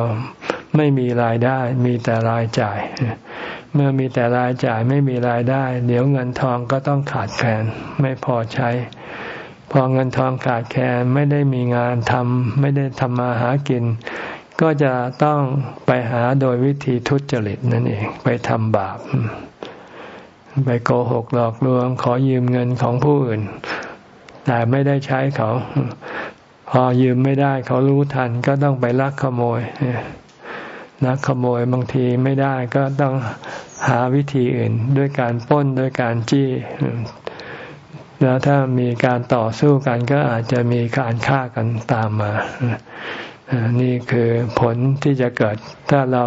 [SPEAKER 1] ไม่มีรายได้ มีแต่รายจ่าย เมื่อมีแต่รายจ่ายไม่มีรายได้ เดี๋ยวเงินทองก็ต้องขาดแคลนไม่พอใช้ พอเงินทองขาดแคลนไม่ได้มีงานทำไม่ได้ทำมาหากิน ก็จะต้องไปหาโดยวิธีทุจริตนั่นเอง ไปทำบาป ไปโกหกหลอกลวง ขอยืมเงินของผู้อื่น แต่ไม่ได้ใช้เขา พอยืมไม่ได้เขารู้ทันก็ต้องไปลักขโมยลักขโมยบางทีไม่ได้ก็ต้องหาวิธีอื่น ด้วยการป้นด้วยการจี้แล้วถ้ามีการต่อสู้กันก็อาจจะมีการฆ่ากันตามมา นี่คือผลที่จะเกิดถ้าเรา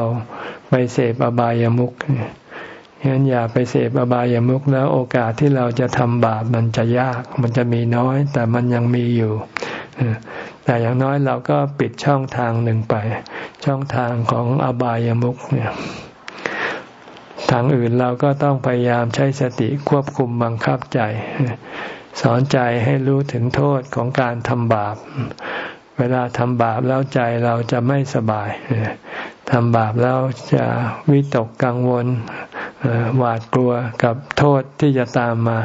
[SPEAKER 1] ไปเสพอบายามุข ฉะนั้นอย่าไปเสพอบายามุขแล้วโอกาสที่เราจะทำบาปมันจะยาก มันจะมีน้อย แต่มันยังมีอยู่แต่อย่างน้อยเราก็ปิดช่องทางหนึ่งไป ช่องทางของอบายามุขเนี่ยทางอื่นเราก็ต้องพยายามใช้สติควบคุมบังคับใจ สอนใจให้รู้ถึงโทษของการทำบาป เวลาทำบาปแล้วใจเราจะไม่สบายทำบาปแล้วจะวิตกกังวล หวาดกลัวกับโทษที่จะตามมา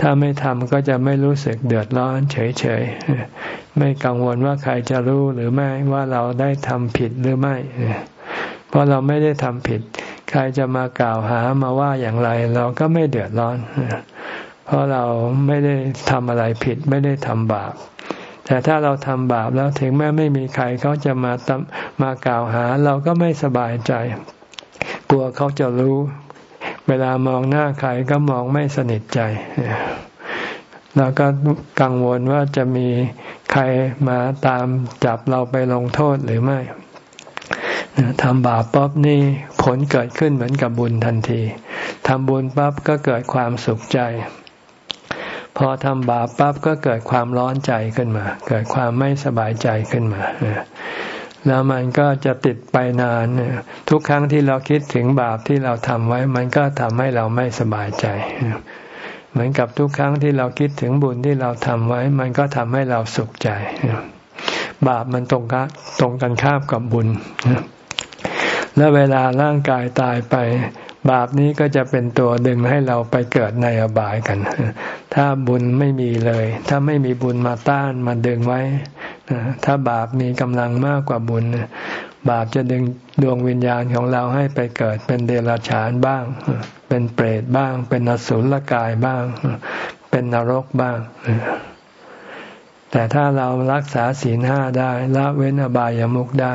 [SPEAKER 1] ถ้าไม่ทำก็จะไม่รู้สึกเดือดร้อนเฉยๆ ไม่กังวลว่าใครจะรู้หรือไม่ว่าเราได้ทำผิดหรือไม่ เพราะเราไม่ได้ทำผิด ใครจะมากล่าวหามาว่าอย่างไร เราก็ไม่เดือดร้อน เพราะเราไม่ได้ทำอะไรผิดไม่ได้ทำบาปแต่ถ้าเราทำบาปแล้วถึงแม้ไม่มีใครเขาจะมามากล่าวหา เราก็ไม่สบายใจ กลัวเขาจะรู้ เวลามองหน้าใครก็มองไม่สนิทใจ แล้วก็กังวลว่าจะมีใครมาตามจับเราไปลงโทษหรือไม่ทำบาปปั๊บนี่ผลเกิดขึ้นเหมือนกับบุญทันทีทำบุญปั๊บก็เกิดความสุขใจ พอทำบาปปั๊บก็เกิดความร้อนใจขึ้นมา เกิดความไม่สบายใจขึ้นมา แล้วมันก็จะติดไปนานทุกครั้งที่เราคิดถึงบาปที่เราทำไว้ มันก็ทำให้เราไม่สบายใจ เหมือนกับทุกครั้งที่เราคิดถึงบุญที่เราทำไว้ มันก็ทำให้เราสุขใจ บาปมันตรงกันตรงกันข้ามกับบุญแล้วเวลาร่างกายตายไป บาปนี้ก็จะเป็นตัวดึงให้เราไปเกิดในอบายกัน ถ้าบุญไม่มีเลย ถ้าไม่มีบุญมาต้านมาดึงไว้ ถ้าบาปมีกำลังมากกว่าบุญ บาปจะดึงดวงวิญญาณของเราให้ไปเกิดเป็นเดรัจฉานบ้าง เป็นเปรตบ้าง เป็นอสุรกายบ้าง เป็นนรกบ้าง แต่ถ้าเรารักษาศีลห้าได้ละเว้นอบายามุกได้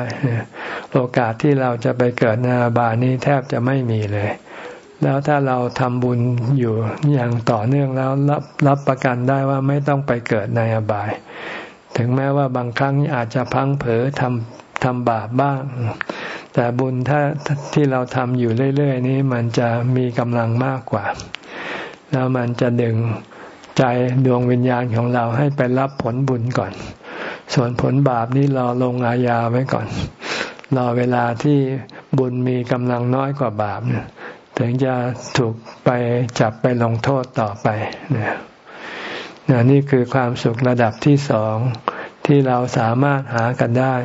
[SPEAKER 1] โอกาสที่เราจะไปเกิดในอบายนี้แทบจะไม่มีเลยแล้วถ้าเราทำบุญอยู่อย่างต่อเนื่องแล้วรับรับประกันได้ว่าไม่ต้องไปเกิดในอบาย ถึงแม้ว่าบางครั้งอาจจะพังเผลอทำทำบาปบ้าง แต่บุญถ้าที่เราทำอยู่เรื่อย ๆ นี้มันจะมีกำลังมากกว่า แล้วมันจะดึงใจดวงวิญญาณของเราให้ไปรับผลบุญก่อน ส่วนผลบาปนี้รอลงอาญาไว้ก่อน รอเวลาที่บุญมีกำลังน้อยกว่าบาปถึงจะถูกไปจับไปลงโทษต่อไปเนี่ย นี่คือความสุขระดับที่สองที่เราสามารถหากันได้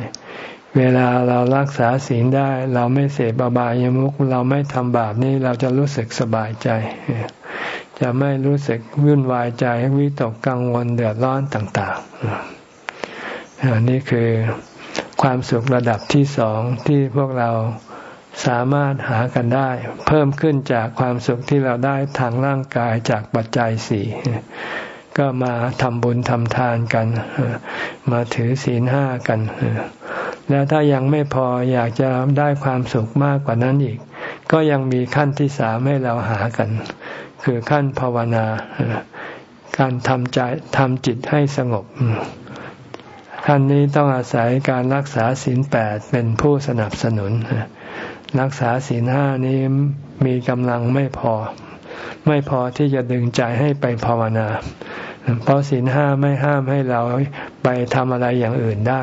[SPEAKER 1] เวลาเรารักษาศีลได้ เราไม่เสพบายามุขเราไม่ทำบาปนี่เราจะรู้สึกสบายใจ จะไม่รู้สึกวุ่นวายใจวิตกกังวลเดือดร้อนต่างๆนี่คือความสุขระดับที่สองที่พวกเราสามารถหากันได้ เพิ่มขึ้นจากความสุขที่เราได้ทางร่างกายจากปัจจัยสี่ ก็มาทำบุญทำทานกัน มาถือศีลห้ากัน แล้วถ้ายังไม่พออยากจะได้ความสุขมากกว่านั้นอีก ก็ยังมีขั้นที่สามให้เราหากัน คือขั้นภาวนา การทำใจทำจิตให้สงบขั้นนี้ต้องอาศัยการรักษาศีลแปดเป็นผู้สนับสนุน รักษาศีลห้านี้มีกำลังไม่พอ ไม่พอที่จะดึงใจให้ไปภาวนา เพราะศีลห้าไม่ห้ามให้เราไปทำอะไรอย่างอื่นได้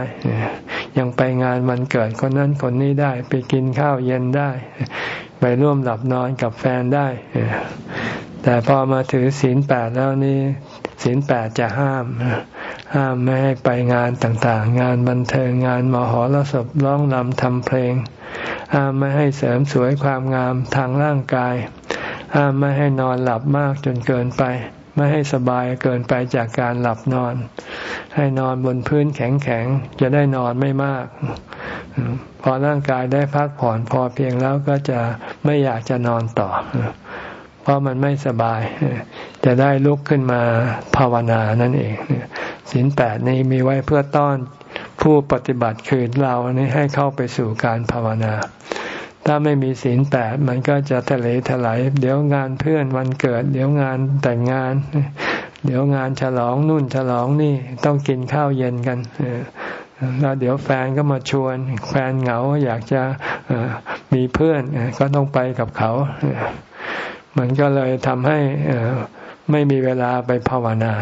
[SPEAKER 1] ยังไปงานวันเกิดคนนั้นคนนี้ได้ ไปกินข้าวเย็นได้ ไปร่วมหลับนอนกับแฟนได้ แต่พอมาถือศีลแปดแล้วนี่ศีลแปดจะห้าม ห้ามไม่ให้ไปงานต่างๆ งานบันเทิงงานมหรสพร้องรำทำเพลง ห้ามไม่ให้เสริมสวยความงามทางร่างกาย ห้ามไม่ให้นอนหลับมากจนเกินไป ไม่ให้สบายเกินไปจากการหลับนอน ให้นอนบนพื้นแข็งๆ จะได้นอนไม่มาก พอร่างกายได้พักผ่อนพอเพียงแล้วก็จะไม่อยากจะนอนต่อ เพราะมันไม่สบาย จะได้ลุกขึ้นมาภาวนานั่นเองศีลแปดนี้มีไว้เพื่อต้อนผู้ปฏิบัติคือเรานี้ให้เข้าไปสู่การภาวนา ถ้าไม่มีศีลแปดมันก็จะทะเลถลายเดี๋ยวงานเพื่อนวันเกิด เดี๋ยวงานแต่งงาน เดี๋ยวงานฉลองนู่นฉลองนี่ต้องกินข้าวเย็นกันแล้วเดี๋ยวแฟนก็มาชวน แฟนเหงาอยากจะมีเพื่อนก็ต้องไปกับเขา มันก็เลยทำให้ไม่มีเวลาไปภาวนา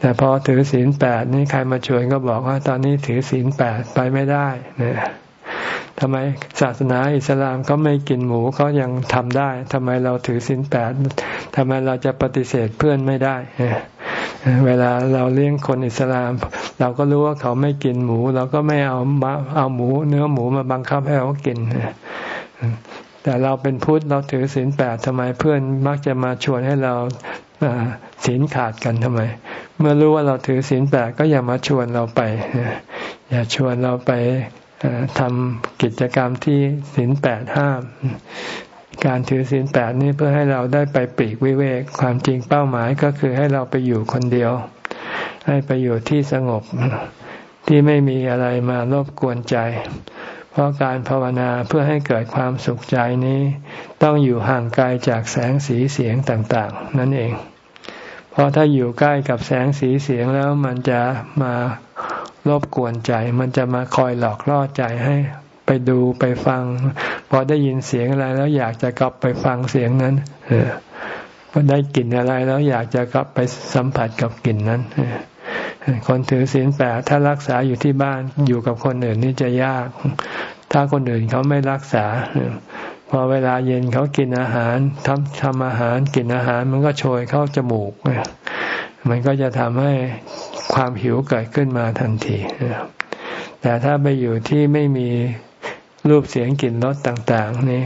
[SPEAKER 1] แต่พอถือศีลแปดนี่ใครมาชวนก็บอกว่าตอนนี้ถือศีลแปดไปไม่ได้เนี่ย ทำไมศาสนาอิสลามเขาไม่กินหมูเขายังทำได้ทำไมเราถือศีลแปดทำไมเราจะปฏิเสธเพื่อนไม่ได้ เวลาเราเลี้ยงคนอิสลาม เราก็รู้ว่าเขาไม่กินหมู เราก็ไม่เอามาเอาหมู เนื้อหมูมาบังคับให้เขากินแต่เราเป็นพุทธเราถือศีลแปดทำไมเพื่อนมักจะมาชวนให้เราศีลขาดกันทำไม เมื่อรู้ว่าเราถือศีลแปดก็อย่ามาชวนเราไปอย่าชวนเราไป ทำกิจกรรมที่ศีลแปดห้ามการถือศีลแปดนี่เพื่อให้เราได้ไปปีกวิเวก ความจริงเป้าหมายก็คือให้เราไปอยู่คนเดียว ให้ไปอยู่ที่สงบที่ไม่มีอะไรมารบกวนใจ เพราะการภาวนาเพื่อให้เกิดความสุขใจนี้ ต้องอยู่ห่างไกลจากแสงสีเสียงต่างๆ นั่นเอง เพราะถ้าอยู่ใกล้กับแสงสีเสียงแล้วมันจะมา รบกวนใจ มันจะมาคอยหลอกล่อใจให้ไปดูไปฟัง พอได้ยินเสียงอะไรแล้วอยากจะกลับไปฟังเสียงนั้นพอได้กลิ่นอะไรแล้วอยากจะกลับไปสัมผัสกับกลิ่นนั้นคนถือศีลแปดถ้ารักษาอยู่ที่บ้านอยู่กับคนอื่นนี่จะยาก ถ้าคนอื่นเขาไม่รักษาพอเวลาเย็นเขากินอาหารทำทำอาหารกินอาหารมันก็โชยเข้าจมูก มันก็จะทำให้ความหิวเกิดขึ้นมาทันที แต่ถ้าไปอยู่ที่ไม่มีรูปเสียงกลิ่นรสต่าง ๆ นี่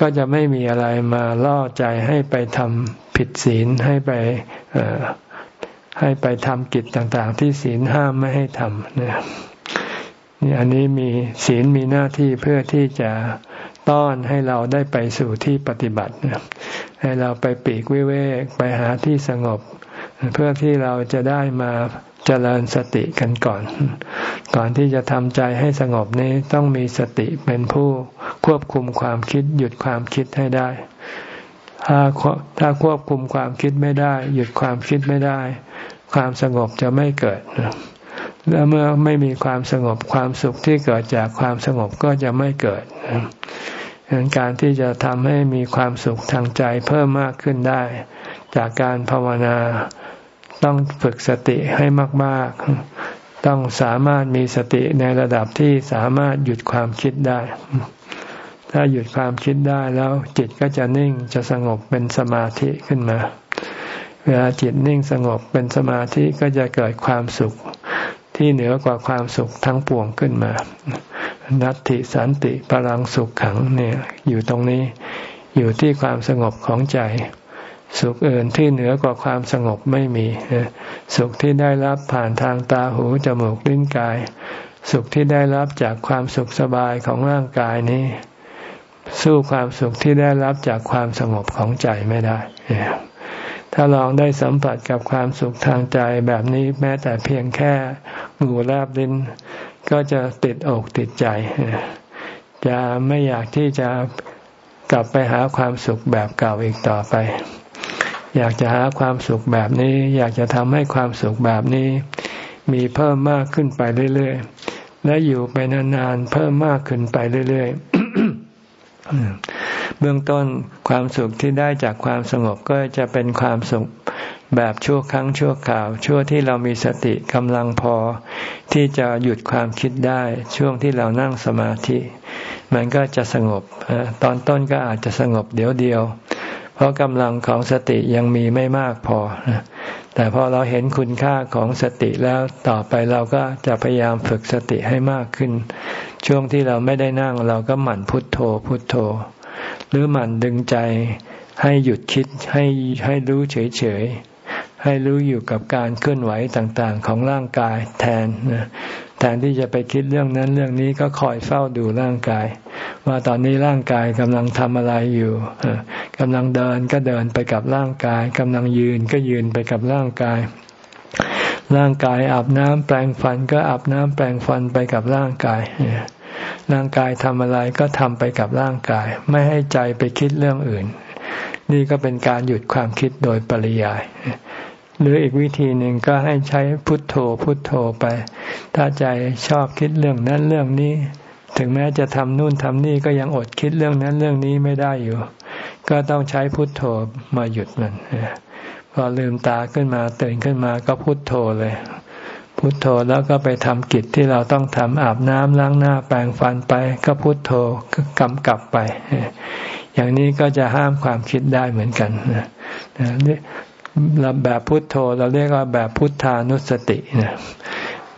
[SPEAKER 1] ก็จะไม่มีอะไรมาล่อใจให้ไปทำผิดศีลให้ไปให้ไปทำกิจต่าง ๆ ที่ศีลห้ามไม่ให้ทำนี่ยนี่อันนี้มีศีลมีหน้าที่เพื่อที่จะต้อนให้เราได้ไปสู่ที่ปฏิบัติให้เราไปปีกวิเวกไปหาที่สงบ เพื่อที่เราจะได้มาเจริญสติกันก่อน ก่อนที่จะทำใจให้สงบนี้ต้องมีสติเป็นผู้ควบคุมความคิด หยุดความคิดให้ได้ ถ้าถ้าควบคุมความคิดไม่ได้ หยุดความคิดไม่ได้ ความสงบจะไม่เกิด และเมื่อไม่มีความสงบความสุขที่เกิดจากความสงบก็จะไม่เกิดการที่จะทำให้มีความสุขทางใจเพิ่มมากขึ้นได้ จากการภาวนา ต้องฝึกสติให้มาก ๆ ต้องสามารถมีสติในระดับที่สามารถหยุดความคิดได้ ถ้าหยุดความคิดได้แล้วจิตก็จะนิ่งจะสงบเป็นสมาธิขึ้นมา เวลาจิตนิ่งสงบเป็นสมาธิก็จะเกิดความสุขที่เหนือกว่าความสุขทั้งปวงขึ้นมา นัตติสันติพลังสุขขังเนี่ยอยู่ตรงนี้อยู่ที่ความสงบของใจ สุขอื่นที่เหนือกว่าความสงบไม่มี สุขที่ได้รับผ่านทางตาหูจมูกลิ้นกาย สุขที่ได้รับจากความสุขสบายของร่างกายนี้ สู้ความสุขที่ได้รับจากความสงบของใจไม่ได้ ถ้าลองได้สัมผัสกับความสุขทางใจแบบนี้แม้แต่เพียงแค่งูแลบลิ้น ก็จะติดอกติดใจ จะไม่อยากที่จะกลับไปหาความสุขแบบเก่าอีกต่อไป อยากจะหาความสุขแบบนี้ อยากจะทำให้ความสุขแบบนี้ มีเพิ่มมากขึ้นไปเรื่อยๆ และอยู่ไปนานๆเพิ่มมากขึ้นไปเรื่อยๆ เบื้องต้นความสุขที่ได้จากความสงบก็จะเป็นความสุขแบบชั่วครั้งชั่วคราว ชั่วที่เรามีสติกำลังพอ ที่จะหยุดความคิดได้ ช่วงที่เรานั่งสมาธิ มันก็จะสงบตอนต้นก็อาจจะสงบเดี๋ยวเดียว เพราะกำลังของสติยังมีไม่มากพอ แต่พอเราเห็นคุณค่าของสติแล้วต่อไปเราก็จะพยายามฝึกสติให้มากขึ้น ช่วงที่เราไม่ได้นั่งเราก็หมั่นพุทโธพุทโธ หรือหมั่นดึงใจให้หยุดคิดให้ให้รู้เฉยๆ ให้รู้อยู่กับการเคลื่อนไหวต่างๆ ของร่างกายแทนแทนที่จะไปคิดเรื่องนั้นเรื่องนี้ก็คอยเฝ้าดูร่างกาย ว่าตอนนี้ร่างกายกำลังทำอะไรอยู่กำลังเดินก็เดินไปกับร่างกายกำลังยืนก็ยืนไปกับร่างกาย ร่างกายอาบน้ำแปลงฟันก็อาบน้ำแปลงฟันไปกับร่างกายร่างกายทำอะไรก็ทำไปกับร่างกาย ไม่ให้ใจไปคิดเรื่องอื่น นี่ก็เป็นการหยุดความคิดโดยปริยาย หรืออีกวิธีหนึ่งก็ให้ใช้พุทโธพุทโธไป ถ้าใจชอบคิดเรื่องนั้นเรื่องนี้ ถึงแม้จะทำนู่นทำนี่ก็ยังอดคิดเรื่องนั้นเรื่องนี้ไม่ได้อยู่ ก็ต้องใช้พุทโธมาหยุดมันพอลืมตาขึ้นมาตื่นขึ้นมาก็พุทโธเลย พุทโธแล้วก็ไปทำกิจที่เราต้องทำอาบน้ำล้างหน้าแปรงฟันไป ก็พุทโธกำกับไปอย่างนี้ก็จะห้ามความคิดได้เหมือนกันเรา แบบพุทโธเราเรียกว่าแบบพุทธานุสตินะ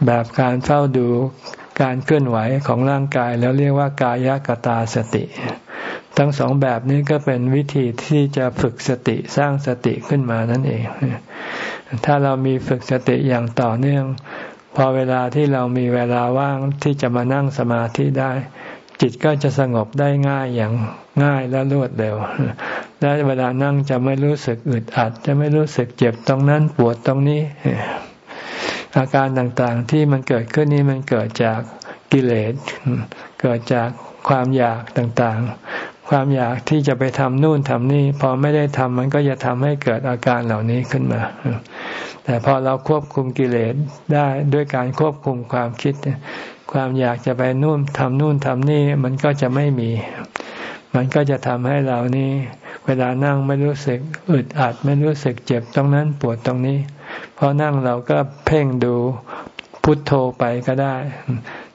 [SPEAKER 1] แบบการเฝ้าดูการเคลื่อนไหวของร่างกายแล้วเรียกว่ากายกตาสติ ทั้งสองแบบนี้ก็เป็นวิธีที่จะฝึกสติสร้างสติขึ้นมานั่นเอง ถ้าเรามีฝึกสติอย่างต่อเนื่อง พอเวลาที่เรามีเวลาว่างที่จะมานั่งสมาธิได้ จิตก็จะสงบได้ง่ายอย่างง่ายและรวดเร็ว และเวลานั่งจะไม่รู้สึกอึดอัด จะไม่รู้สึกเจ็บตรงนั้นปวดตรงนี้ อาการต่างๆที่มันเกิดขึ้นนี้มันเกิดจากกิเลส เกิดจากความอยากต่างๆ ความอยากที่จะไปทำนู่นทำนี่พอไม่ได้ทำมันก็จะทำให้เกิดอาการเหล่านี้ขึ้นมา แต่พอเราควบคุมกิเลสได้ด้วยการควบคุมความคิด ความอยากจะไปนู่นทำนู่นทำนี่มันก็จะไม่มี มันก็จะทำให้เรานี่ เวลานั่งไม่รู้สึกอึดอัดไม่รู้สึกเจ็บตรงนั้นปวดตรงนี้พอนั่งเราก็เพ่งดูพุทโธไปก็ได้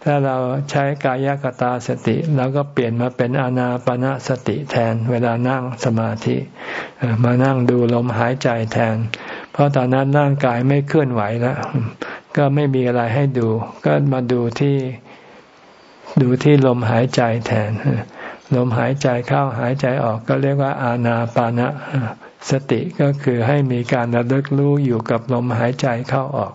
[SPEAKER 1] ถ้าเราใช้กายกตาสติเราก็เปลี่ยนมาเป็นอานาปนาสติแทน เวลานั่งสมาธิ มานั่งดูลมหายใจแทน เพราะตอนนั้นร่างกายไม่เคลื่อนไหวแล้ว ก็ไม่มีอะไรให้ดู ก็มาดูที่ดูที่ลมหายใจแทน ลมหายใจเข้าหายใจออกก็เรียกว่าอานาปานะสติก็คือให้มีการระลึกรู้อยู่กับลมหายใจเข้าออก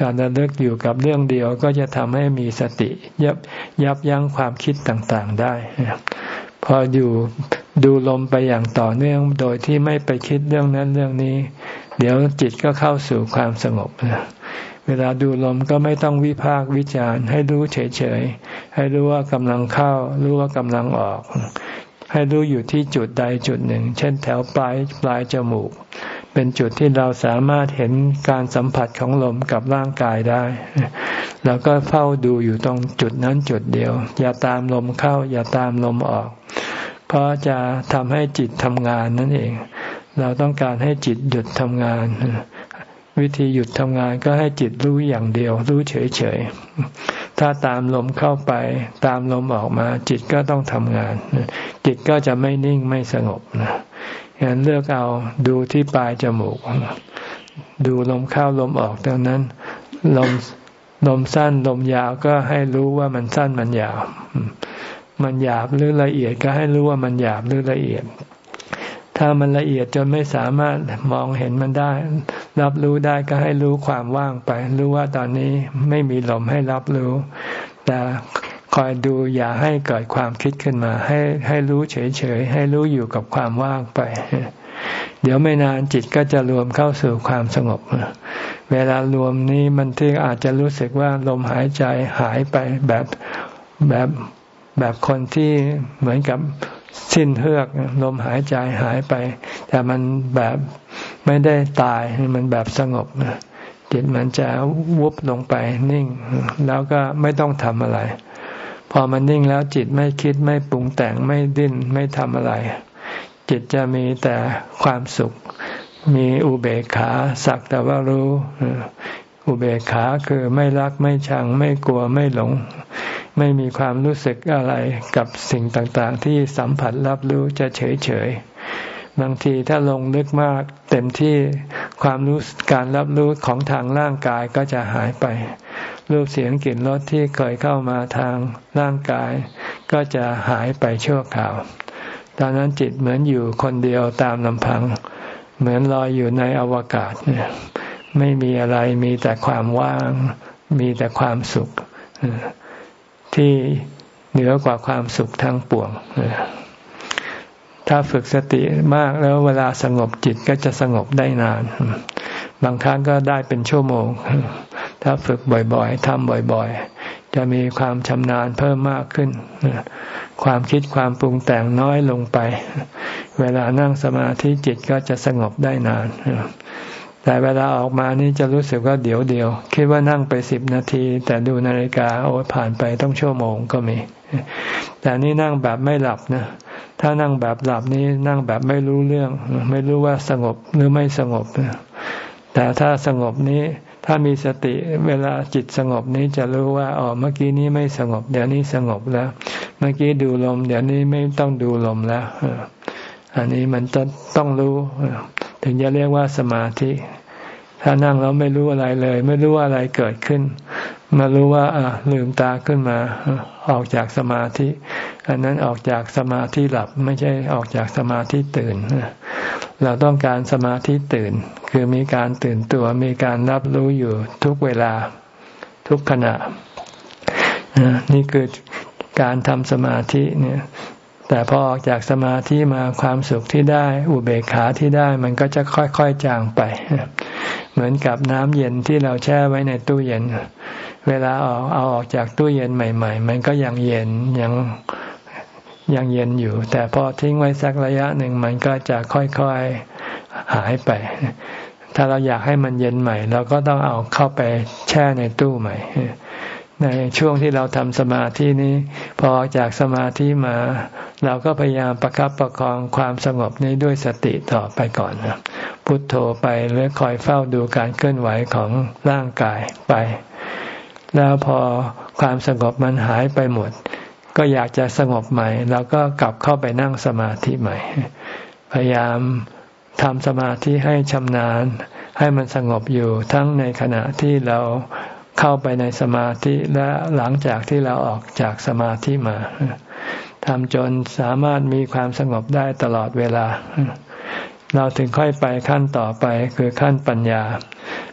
[SPEAKER 1] การระลึกอยู่กับเรื่องเดียวก็จะทำให้มีสติ ยับยับยั้งความคิดต่างๆได้ พออยู่ดูลมไปอย่างต่อเนื่องโดยที่ไม่ไปคิดเรื่องนั้นเรื่องนี้ เดี๋ยวจิตก็เข้าสู่ความสงบ เวลาดูลมก็ไม่ต้องวิพากวิจารณ์ ให้รู้เฉยๆ ให้รู้ว่ากำลังเข้า รู้ว่ากำลังออก ให้รู้อยู่ที่จุดใดจุดหนึ่ง เช่นแถวปลายปลายจมูก เป็นจุดที่เราสามารถเห็นการสัมผัสของลมกับร่างกายได้เราก็เฝ้าดูอยู่ตรงจุดนั้นจุดเดียว อย่าตามลมเข้า อย่าตามลมออก เพราะจะทำให้จิตทำงานนั่นเอง เราต้องการให้จิตหยุดทำงาน วิธีหยุดทำงานก็ให้จิตรู้อย่างเดียว รู้เฉยๆ ถ้าตามลมเข้าไป ตามลมออกมา จิตก็ต้องทำงาน จิตก็จะไม่นิ่งไม่สงบนะฉะนั้นเลือกเอาดูที่ปลายจมูก ดูลมเข้าลมออกดังนั้นลมลมสั้นลมยาวก็ให้รู้ว่ามันสั้นมันยาว มันหยาบหรือละเอียดก็ให้รู้ว่ามันหยาบหรือละเอียด ถ้ามันละเอียดจนไม่สามารถมองเห็นมันได้ รับรู้ได้ก็ให้รู้ความว่างไป รู้ว่าตอนนี้ไม่มีลมให้รับรู้ แต่คอยดูอย่าให้เกิดความคิดขึ้นมา ให้ให้รู้เฉยๆให้รู้อยู่กับความว่างไป เดี๋ยวไม่นานจิตก็จะรวมเข้าสู่ความสงบ เวลารวมนี้มันที่อาจจะรู้สึกว่าลมหายใจหายไปแบบแบบแบบคนที่เหมือนกับ สิ้นเฮือกลมหายใจหายไป แต่มันแบบไม่ได้ตายมันแบบสงบจิตมันจะวุบลงไปนิ่ง แล้วก็ไม่ต้องทำอะไร พอมันนิ่งแล้วจิตไม่คิดไม่ปรุงแต่งไม่ดิ้นไม่ทำอะไร จิตจะมีแต่ความสุข มีอุเบกขาสักแต่ว่ารู้ อุเบกขาคือไม่รักไม่ชังไม่กลัวไม่หลง ไม่มีความรู้สึกอะไรกับสิ่งต่างๆ ที่สัมผัสรับรู้จะเฉยๆ บางทีถ้าลงลึกมากเต็มที่ความรู้การรับรู้ของทางร่างกายก็จะหายไป รูปเสียงกลิ่นรสที่เคยเข้ามาทางร่างกาย ก็จะหายไปชั่วคราว ตอนนั้นจิตเหมือนอยู่คนเดียวตามลำพัง เหมือนลอยอยู่ในอวกาศเนี่ยไม่มีอะไรมีแต่ความว่าง มีแต่ความสุข ที่เหนือกว่าความสุขทั้งปวง ถ้าฝึกสติมากแล้วเวลาสงบจิตก็จะสงบได้นาน บางครั้งก็ได้เป็นชั่วโมง ถ้าฝึกบ่อยๆทำบ่อยๆ จะมีความชำนาญเพิ่มมากขึ้น ความคิดความปรุงแต่งน้อยลงไป เวลานั่งสมาธิจิตก็จะสงบได้นาน แต่เวลาออกมานี่จะรู้สึกว่าเดี๋ยวเดียว คิดว่านั่งไปสิบนาที แต่ดูนาฬิกาโอ้ผ่านไปต้องชั่วโมงก็มี แต่นี่นั่งแบบไม่หลับนะ ถ้านั่งแบบหลับนี่นั่งแบบไม่รู้เรื่อง ไม่รู้ว่าสงบหรือไม่สงบ แต่ถ้าสงบนี้ถ้ามีสติเวลาจิตสงบนี้จะรู้ว่าอ๋อเมื่อกี้นี้ไม่สงบ เดี๋ยวนี้สงบแล้ว เมื่อกี้ดูลม เดี๋ยวนี้ไม่ต้องดูลมแล้วอันนี้มันจะต้องรู้ ถึงจะเรียกว่าสมาธิ ถ้านั่งแล้วไม่รู้อะไรเลย ไม่รู้ว่าอะไรเกิดขึ้น มารู้ว่าอ่าลืมตาขึ้นมา ออกจากสมาธิ อันนั้นออกจากสมาธิหลับไม่ใช่ออกจากสมาธิตื่น เราต้องการสมาธิตื่น คือมีการตื่นตัวมีการรับรู้อยู่ทุกเวลาทุกขณะนี่คือการทำสมาธิเนี่ย แต่พอออกจากสมาธิมาความสุขที่ได้ อุเบกขาที่ได้มันก็จะค่อยๆจางไป เหมือนกับน้ำเย็นที่เราแช่ไว้ในตู้เย็น เวลาออกเอาออกจากตู้เย็นใหม่ ๆ มันก็ยังเย็นยังยังเย็นอยู่ แต่พอทิ้งไว้สักระยะหนึ่งมันก็จะค่อยๆหายไป ถ้าเราอยากให้มันเย็นใหม่ เราก็ต้องเอาเข้าไปแช่ในตู้ใหม่ ในช่วงที่เราทำสมาธินี้ พอออกจากสมาธิมา เราก็พยายามประครับประคองความสงบนี้ด้วยสติต่อไปก่อนนะพุทโธไปหรือคอยเฝ้าดูการเคลื่อนไหวของร่างกายไป แล้วพอความสงบมันหายไปหมด ก็อยากจะสงบใหม่เราก็กลับเข้าไปนั่งสมาธิใหม่ พยายามทำสมาธิให้ชำนาญ ให้มันสงบอยู่ทั้งในขณะที่เรา เข้าไปในสมาธิและหลังจากที่เราออกจากสมาธิมาทำจนสามารถมีความสงบได้ตลอดเวลา เราถึงค่อยไปขั้นต่อไปคือขั้นปัญญา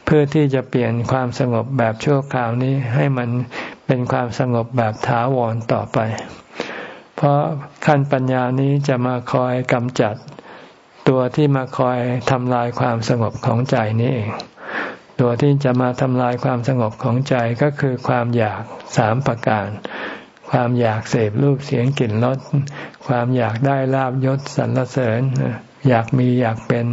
[SPEAKER 1] เพื่อที่จะเปลี่ยนความสงบแบบชั่วคราวนี้ให้มันเป็นความสงบแบบถาวรต่อไป เพราะขั้นปัญญานี้จะมาคอยกำจัดตัวที่มาคอยทำลายความสงบของใจนี้เอง ตัวที่จะมาทำลายความสงบของใจก็คือความอยากสามประการ ความอยากเสพรูปเสียงกลิ่นรสความอยากได้ลาบยศสรรเสริญ อยากมีอยากเป็น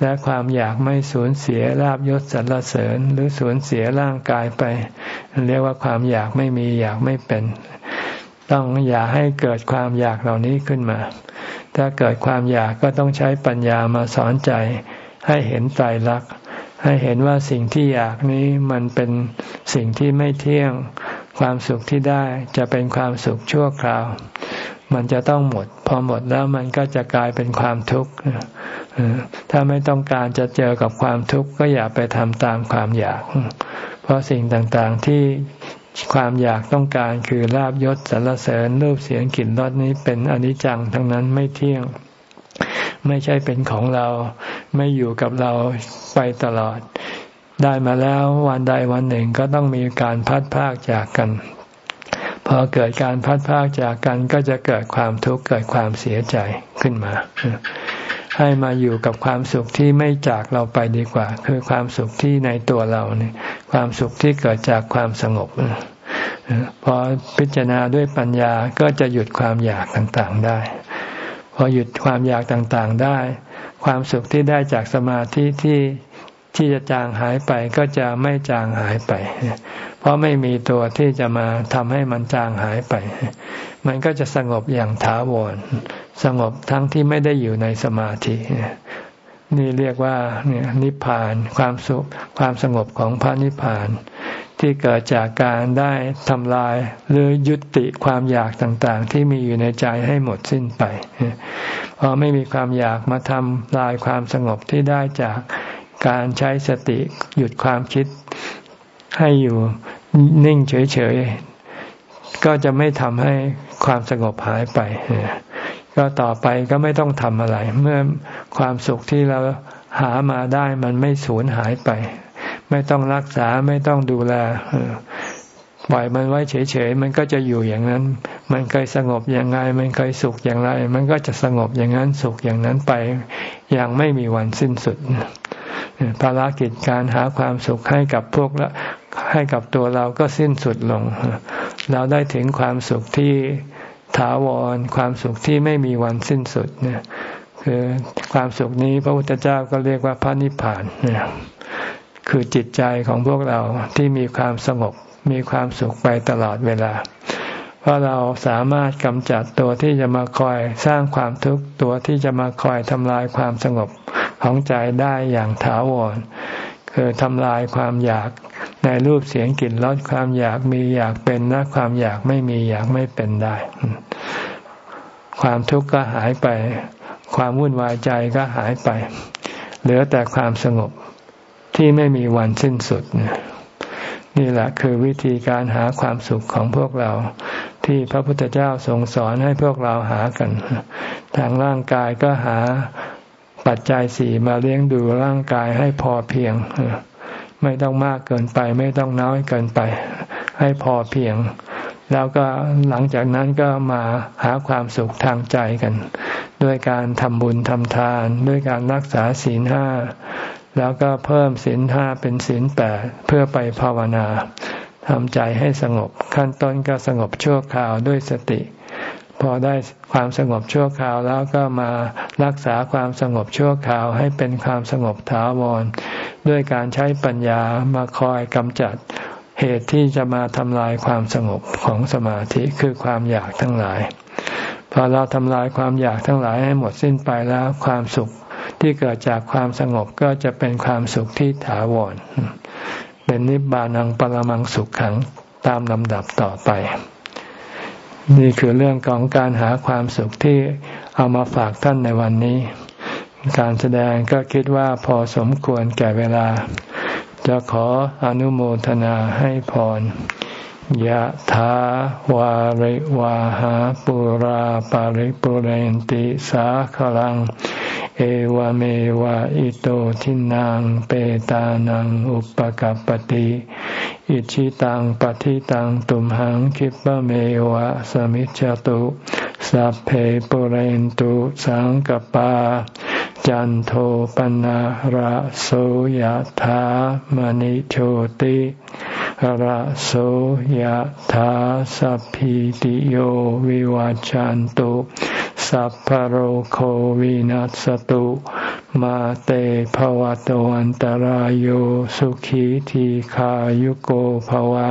[SPEAKER 1] และความอยากไม่สูญเสียลาบยศสรรเสริญ หรือสูญเสียร่างกายไป เรียกว่าความอยากไม่มีอยากไม่เป็น ต้องอย่าให้เกิดความอยากเหล่านี้ขึ้นมา ถ้าเกิดความอยากก็ต้องใช้ปัญญามาสอนใจให้เห็นไตรลักษณ์ ให้เห็นว่าสิ่งที่อยากนี้มันเป็นสิ่งที่ไม่เที่ยง ความสุขที่ได้จะเป็นความสุขชั่วคราว มันจะต้องหมด พอหมดแล้วมันก็จะกลายเป็นความทุกข์ถ้าไม่ต้องการจะเจอกับความทุกข์ก็อย่าไปทำตามความอยาก เพราะสิ่งต่างๆที่ความอยากต้องการคือลาบยศสรรเสริญรูปเสียงกลิ่นรสนี้เป็นอนิจจังทั้งนั้นไม่เที่ยง ไม่ใช่เป็นของเรา ไม่อยู่กับเราไปตลอด ได้มาแล้ววันใดวันหนึ่งก็ต้องมีการพัดพากจากกัน พอเกิดการพัดพากจากกันก็จะเกิดความทุกข์เกิดความเสียใจขึ้นมา ให้มาอยู่กับความสุขที่ไม่จากเราไปดีกว่า คือความสุขที่ในตัวเราเนี่ย ความสุขที่เกิดจากความสงบพอพิจารณาด้วยปัญญาก็จะหยุดความอยากต่างๆได้ พอหยุดความอยากต่างๆได้ ความสุขที่ได้จากสมาธิที่ที่จะจางหายไปก็จะไม่จางหายไป เพราะไม่มีตัวที่จะมาทำให้มันจางหายไป มันก็จะสงบอย่างถาวร สงบทั้งที่ไม่ได้อยู่ในสมาธิ นี่เรียกว่าเนี่ยนิพพาน ความสุข ความสงบของพระนิพพาน ที่เกิดจากการได้ทำลายหรือยุติความอยากต่างๆ ที่มีอยู่ในใจให้หมดสิ้นไปพอไม่มีความอยากมาทำลายความสงบที่ได้จากการใช้สติหยุดความคิดให้อยู่นิ่งเฉยๆ ก็จะไม่ทำให้ความสงบหายไป ก็ต่อไปก็ไม่ต้องทำอะไร เมื่อความสุขที่เราหามาได้มันไม่สูญหายไป ไม่ต้องรักษาไม่ต้องดูแลปล่อยมันไว้เฉยๆ มันก็จะอยู่อย่างนั้น มันเคยสงบอย่างไรมันเคยสุขอย่างไร มันก็จะสงบอย่างนั้นสุขอย่างนั้นไป อย่างไม่มีวันสิ้นสุดภารกิจการหาความสุขให้กับพวกละให้กับตัวเราก็สิ้นสุดลง เราได้ถึงความสุขที่ถาวร ความสุขที่ไม่มีวันสิ้นสุดเนี่ยคือความสุขนี้พระพุทธเจ้าก็เรียกว่าพระนิพพานเนี่ย คือจิตใจของพวกเราที่มีความสงบมีความสุขไปตลอดเวลา เพราะเราสามารถกำจัดตัวที่จะมาคอยสร้างความทุกข์ตัวที่จะมาคอยทำลายความสงบของใจได้อย่างถาวร คือทำลายความอยากในรูปเสียงกลิ่นรสความอยากมีอยากเป็นและความอยากไม่มีอยากไม่เป็นได้ ความทุกข์ก็หายไป ความวุ่นวายใจก็หายไป เหลือแต่ความสงบ ที่ไม่มีวันสิ้นสุด นี่แหละคือวิธีการหาความสุขของพวกเรา ที่พระพุทธเจ้าทรงสอนให้พวกเราหากัน ทางร่างกายก็หาปัจจัยสี่มาเลี้ยงดูร่างกายให้พอเพียง ไม่ต้องมากเกินไป ไม่ต้องน้อยเกินไป ให้พอเพียง แล้วก็หลังจากนั้นก็มาหาความสุขทางใจกัน ด้วยการทำบุญทำทาน ด้วยการรักษาศีลห้า แล้วก็เพิ่มศีลห้าเป็นศีลแปดเพื่อไปภาวนาทำใจให้สงบ ขั้นต้นก็สงบชั่วคราวด้วยสติ พอได้ความสงบชั่วคราวแล้วก็มารักษาความสงบชั่วคราวให้เป็นความสงบถาวร ด้วยการใช้ปัญญามาคอยกำจัดเหตุที่จะมาทำลายความสงบของสมาธิคือความอยากทั้งหลาย พอเราทำลายความอยากทั้งหลายให้หมดสิ้นไปแล้วความสุข ที่เกิดจากความสงบก็จะเป็นความสุขที่ถาวร เป็นนิบานังปรมังสุขขังตามลำดับต่อไป นี่คือเรื่องของการหาความสุขที่เอามาฝากท่านในวันนี้ การแสดงก็คิดว่าพอสมควรแก่เวลา จะขออนุโมทนาให้พรยะถาวาริวาหาปุราปาริปุเรนติสาขลัง เอวเมวะอิโตทินังเปตานังอุปกัปติอิชิตังปฏิตังตุมหังคิปะเมวะสมิจจตุสัพเพปุเรนตุสังกปา จันโทปนะระโสยธามณิโชติระโสยธาสัพพิติโยวิวัจจันตุ สัพพโรโควินัสตุมาเตภวะตวันตารโยสุขีทีขายุโกภวะ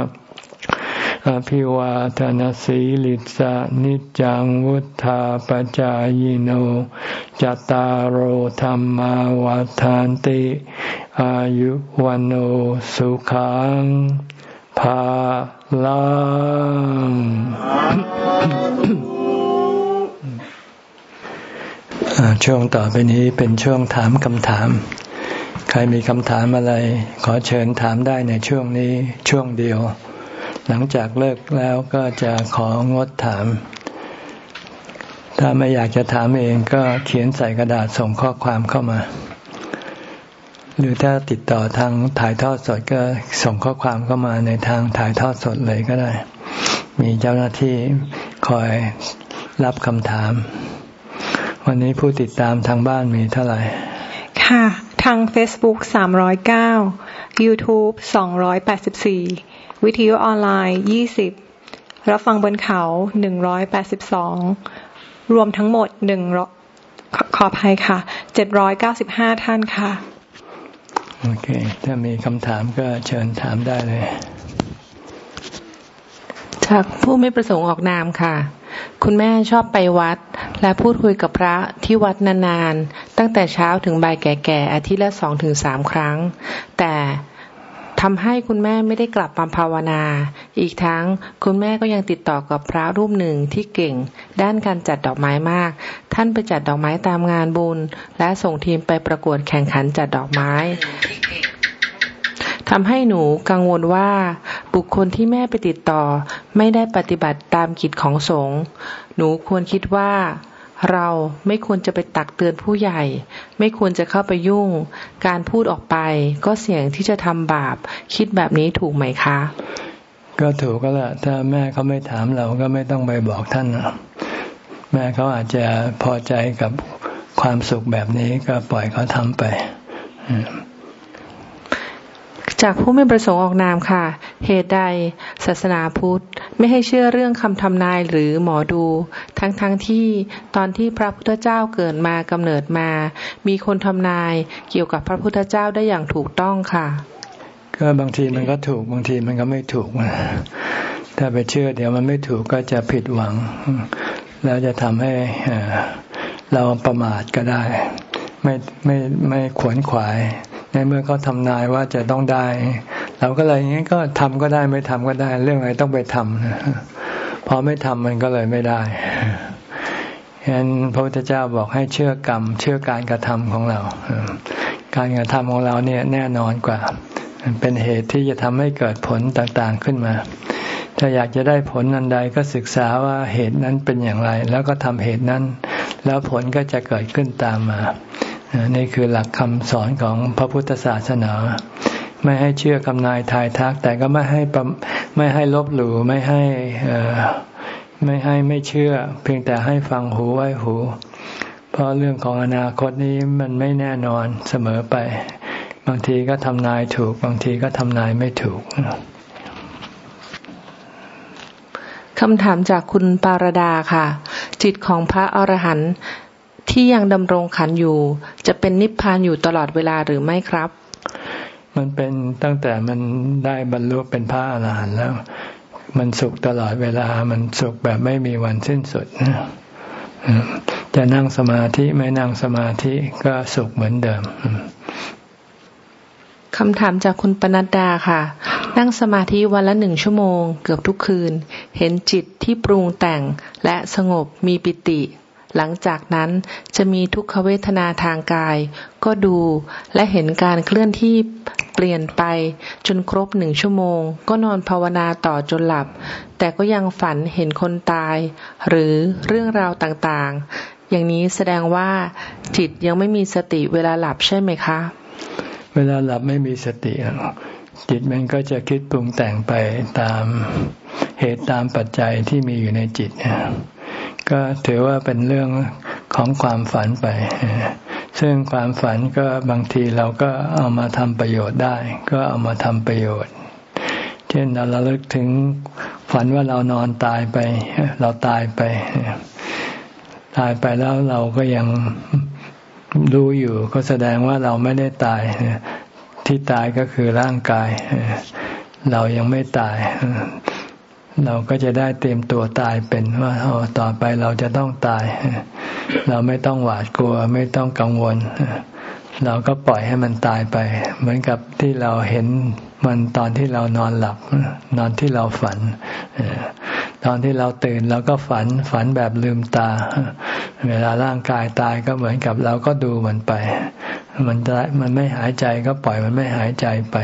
[SPEAKER 1] อภิวาทนสีลิสนิจังวุธาปจายโนจตารโหธรรมวาทานติ อายุวันโอสุขังภาลัง ช่วงต่อไปนี้เป็นช่วงถามคำถาม ใครมีคำถามอะไร ขอเชิญถามได้ในช่วงนี้ช่วงเดียว หลังจากเลิกแล้วก็จะของดถาม ถ้าไม่อยากจะถามเองก็เขียนใส่กระดาษส่งข้อความเข้ามา หรือถ้าติดต่อทางถ่ายทอดสดก็ส่งข้อความเข้ามาในทางถ่ายทอดสดเลยก็ได้ มีเจ้าหน้าที่คอยรับคำถาม วันนี้ผู้ติดตามทางบ้านมีเท่าไหร่
[SPEAKER 2] ค่ะ ทาง Facebook 309 YouTube 284 วิทยุออนไลน์ 20 รับฟังบนเขา 182 รวมทั้งหมดหนึ่งขออภัยค่ะ 795 ท่านค่ะ
[SPEAKER 1] โอเค ถ้ามีคำถามก็เชิญถามได้เลย
[SPEAKER 3] จากผู้ไม่ประสงค์ออกนามค่ะ คุณแม่ชอบไปวัด และพูดคุยกับพระที่วัดนานๆ ตั้งแต่เช้าถึงบ่ายแก่ๆอาทิตย์ละสองถึงสามครั้ง แต่ทำให้คุณแม่ไม่ได้กลับมาภาวนา อีกทั้งคุณแม่ก็ยังติดต่อกับพระรูปหนึ่งที่เก่ง ด้านการจัดดอกไม้มาก ท่านไปจัดดอกไม้ตามงานบุญ และส่งทีมไปประกวดแข่งขันจัดดอกไม้ทำให้หนูกังวลว่า บุคคลที่แม่ไปติดต่อ ไม่ได้ปฏิบัติตามกิจของสงฆ์หนูควรคิดว่า เราไม่ควรจะไปตักเตือนผู้ใหญ่ ไม่ควรจะเข้าไปยุ่ง การพูดออกไปก็เสี่ยงที่จะทำบาป คิดแบบนี้ถูกไหมคะ
[SPEAKER 1] ก็ถูกก็แหละถ้าแม่เขาไม่ถามเราก็ไม่ต้องไปบอกท่านแม่เขาอาจจะพอใจกับความสุขแบบนี้ก็ปล่อยเขาทำไป
[SPEAKER 3] จากผู้ไม่ประสงค์ออกนามค่ะ เหตุใด ศาสนาพุทธ ไม่ให้เชื่อเรื่องคำทำนายหรือหมอดู ทั้งๆทที่ตอนที่พระพุทธเจ้าเกิดมากำเนิดมา มีคนทำนายเกี่ยวกับพระพุทธเจ้าได้อย่างถูกต้องค่ะ
[SPEAKER 1] ก็บางทีมันก็ถูกบางทีมันก็ไม่ถูก ถ้าไปเชื่อเดี๋ยวมันไม่ถูกก็จะผิดหวัง แล้วจะทำให้เราประมาทก็ได้ ไม่ไม่ไม่ขวนขวาย ในเมื่อเขาทำนายว่าจะต้องได้ เราก็เลยงี้ก็ทำก็ได้ไม่ทำก็ได้ เรื่องอะไรต้องไปทำพอไม่ทำมันก็เลยไม่ได้ฉะนั้นพระพุทธเจ้าบอกให้เชื่อกรรม เชื่อการกระทำของเรา การกระทำของเราเนี่ยแน่นอนกว่า เป็นเหตุที่จะทำให้เกิดผลต่างๆขึ้นมา ถ้าอยากจะได้ผลอันใดก็ศึกษาว่าเหตุนั้นเป็นอย่างไร แล้วก็ทำเหตุนั้น แล้วผลก็จะเกิดขึ้นตามมา นี่คือหลักคำสอนของพระพุทธศาสนา ไม่ให้เชื่อคำนายทายทัก แต่ก็ไม่ให้ไม่ให้ลบหลู่ไม่ให้ไม่ให้ไม่เชื่อ เพียงแต่ให้ฟังหูไว้หู เพราะเรื่องของอนาคตนี้มันไม่แน่นอนเสมอไป บางทีก็ทำนายถูก บางทีก็ทำนายไม่ถูก
[SPEAKER 3] คำถามจากคุณปารดาค่ะ จิตของพระอรหันต์ ที่ยังดำรงขันอยู่ จะเป็นนิพพานอยู่ตลอดเวลาหรือไม่ครับ
[SPEAKER 1] มันเป็นตั้งแต่มันได้บรรลุเป็นพระอรหันต์แล้ว มันสุขตลอดเวลา มันสุขแบบไม่มีวันสิ้นสุดจะนั่งสมาธิไม่นั่งสมาธิก็สุขเหมือนเดิม
[SPEAKER 3] คำถามจากคุณปนัดดาค่ะ นั่งสมาธิวันละหนึ่งชั่วโมง เกือบทุกคืน เห็นจิตที่ปรุงแต่งและสงบมีปิติ หลังจากนั้นจะมีทุกขเวทนาทางกาย ก็ดูและเห็นการเคลื่อนที่เปลี่ยนไปจนครบหนึ่งชั่วโมง ก็นอนภาวนาต่อจนหลับ แต่ก็ยังฝันเห็นคนตาย หรือเรื่องราวต่างๆ อย่างนี้แสดงว่าจิตยังไม่มีสติเวลาหลับใช่ไหมคะ
[SPEAKER 1] เวลาหลับไม่มีสติจิตมันก็จะคิดปรุงแต่งไปตามเหตุตามปัจจัยที่มีอยู่ในจิต ก็ถือว่าเป็นเรื่องของความฝันไป ซึ่งความฝันก็บางทีเราก็เอามาทำประโยชน์ได้ ก็เอามาทำประโยชน์ เช่นเราระลึกถึงฝันว่าเรานอนตายไป เราตายไป ตายไปแล้วเราก็ยังรู้อยู่ ก็แสดงว่าเราไม่ได้ตาย ที่ตายก็คือร่างกาย เรายังไม่ตาย เราก็จะได้เตรียมตัวตายเป็นว่าต่อไปเราจะต้องตาย เราไม่ต้องหวาดกลัวไม่ต้องกังวล เราก็ปล่อยให้มันตายไป เหมือนกับที่เราเห็นมันตอนที่เรานอนหลับ นอนที่เราฝัน ตอนที่เราตื่นเราก็ฝันฝันแบบลืมตา เวลาร่างกายตายก็เหมือนกับเราก็ดูมันไป มันมันไม่หายใจก็ปล่อยมันไม่หายใจไป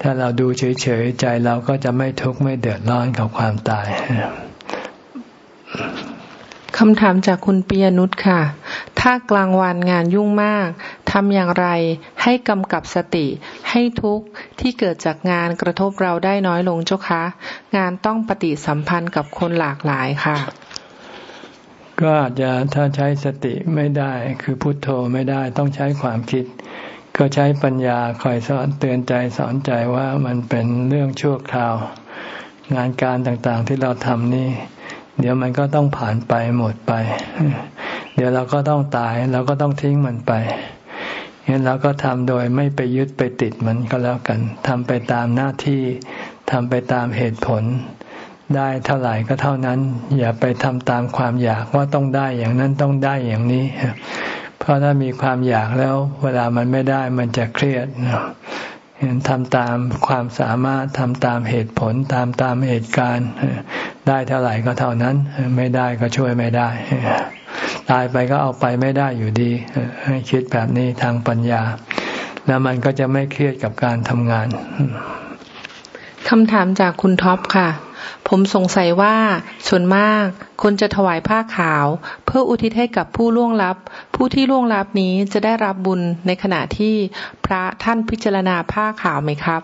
[SPEAKER 1] ถ้าเราดูเฉยๆใจเราก็จะไม่ทุกข์ไม่เดือดร้อนกับความตาย
[SPEAKER 3] คำถามจากคุณปียนุชค่ะ ถ้ากลางวันงานยุ่งมาก ทำอย่างไรให้กำกับสติให้ทุกข์ที่เกิดจากงานกระทบเราได้น้อยลงเจ้าคะ งานต้องปฏิสัมพันธ์กับคนหลากหลายค่ะ
[SPEAKER 1] ก็อาจจะถ้าใช้สติไม่ได้ คือพุโทโธไม่ได้ต้องใช้ความคิด ก็ใช้ปัญญาคอยสอนเตือนใจสอนใจว่ามันเป็นเรื่องชั่วคราว งานการต่างๆที่เราทำนี่ เดี๋ยวมันก็ต้องผ่านไปหมดไป เดี๋ยวเราก็ต้องตายเราก็ต้องทิ้งมันไปงั้นเราก็ทำโดยไม่ไปยึดไปติดมันก็แล้วกันทำไปตามหน้าที่ทำไปตามเหตุผล ได้เท่าไหร่ก็เท่านั้น อย่าไปทำตามความอยากว่าต้องได้อย่างนั้นต้องได้อย่างนี้ เพราะถ้ามีความอยากแล้ว เวลามันไม่ได้มันจะเครียดเห็นทำตามความสามารถทำตามเหตุผลตามตามเหตุการณ์ ได้เท่าไหร่ก็เท่านั้น ไม่ได้ก็ช่วยไม่ได้ ตายไปก็เอาไปไม่ได้อยู่ดีให้คิดแบบนี้ทางปัญญา แล้วมันก็จะไม่เครียดกับการทำงาน
[SPEAKER 3] คำถามจากคุณท็อปค่ะ ผมสงสัยว่าส่วนมากคนจะถวายผ้าขาว เพื่ออุทิศให้กับผู้ล่วงลับ ผู้ที่ล่วงลับนี้จะได้รับบุญในขณะที่พระท่านพิจารณาผ้าขาวไหมครับ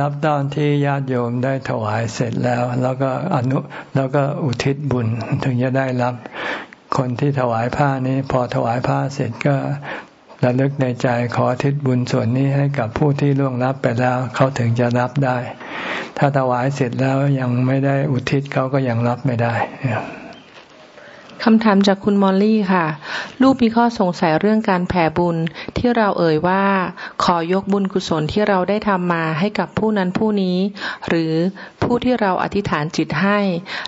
[SPEAKER 1] รับตอนที่ญาติโยมได้ถวายเสร็จแล้ว แล้วก็อนุแล้วก็อุทิศบุญถึงจะได้รับคนที่ถวายผ้านี้พอถวายผ้าเสร็จก็ ระลึกในใจขอทิศบุญส่วนนี้ให้กับผู้ที่ล่วงรับไปแล้ว เขาถึงจะรับได้ ถ้าถวายเสร็จแล้วยังไม่ได้อุทิศเขาก็ยังรับไม่ได้
[SPEAKER 3] คำถามจากคุณมอลลี่ค่ะ ลูกมีข้อสงสัยเรื่องการแผ่บุญที่เราเอ่ยว่า ขอยกบุญกุศลที่เราได้ทำมาให้กับผู้นั้นผู้นี้ หรือผู้ที่เราอธิษฐานจิตให้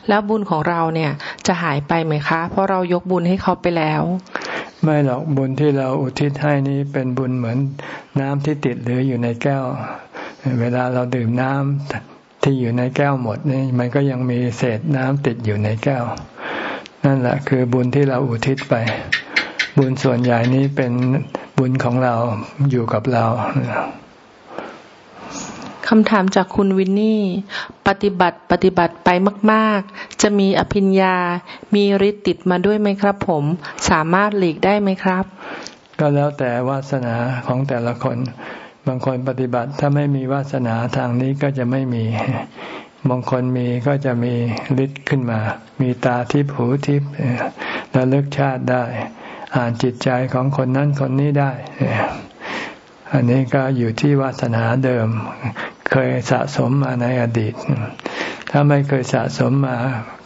[SPEAKER 3] แล้วบุญของเราเนี่ยจะหายไปไหมคะ เพราะเรายกบุญให้เขาไปแล้ว
[SPEAKER 1] ไม่หรอกบุญที่เราอุทิศให้นี้เป็นบุญเหมือนน้ำที่ติดเหลืออยู่ในแก้ว เวลาเราดื่มน้ำที่อยู่ในแก้วหมดนี่มันก็ยังมีเศษน้ำติดอยู่ในแก้ว นั่นแหละคือบุญที่เราอุทิศไป บุญส่วนใหญ่นี้เป็นบุญของเราอยู่กับเรา
[SPEAKER 3] คำถามจากคุณวินนี่ ปฏิบัติปฏิบัติไปมาก ๆ จะมีอภิญญา มีฤทธิ์ติดมาด้วยไหมครับผม สามารถหลีกได้ไหมครับ
[SPEAKER 1] ก็แล้วแต่วาสนาของแต่ละคน บางคนปฏิบัติถ้าไม่มีวาสนาทางนี้ก็จะไม่มี บางคนมีก็จะมีฤทธิ์ขึ้นมา มีตาทิพหูทิพระลึกชาติได้ อ่านจิตใจของคนนั้นคนนี้ได้ อันนี้ก็อยู่ที่วาสนาเดิม เคยสะสมมาในอดีต ถ้าไม่เคยสะสมมา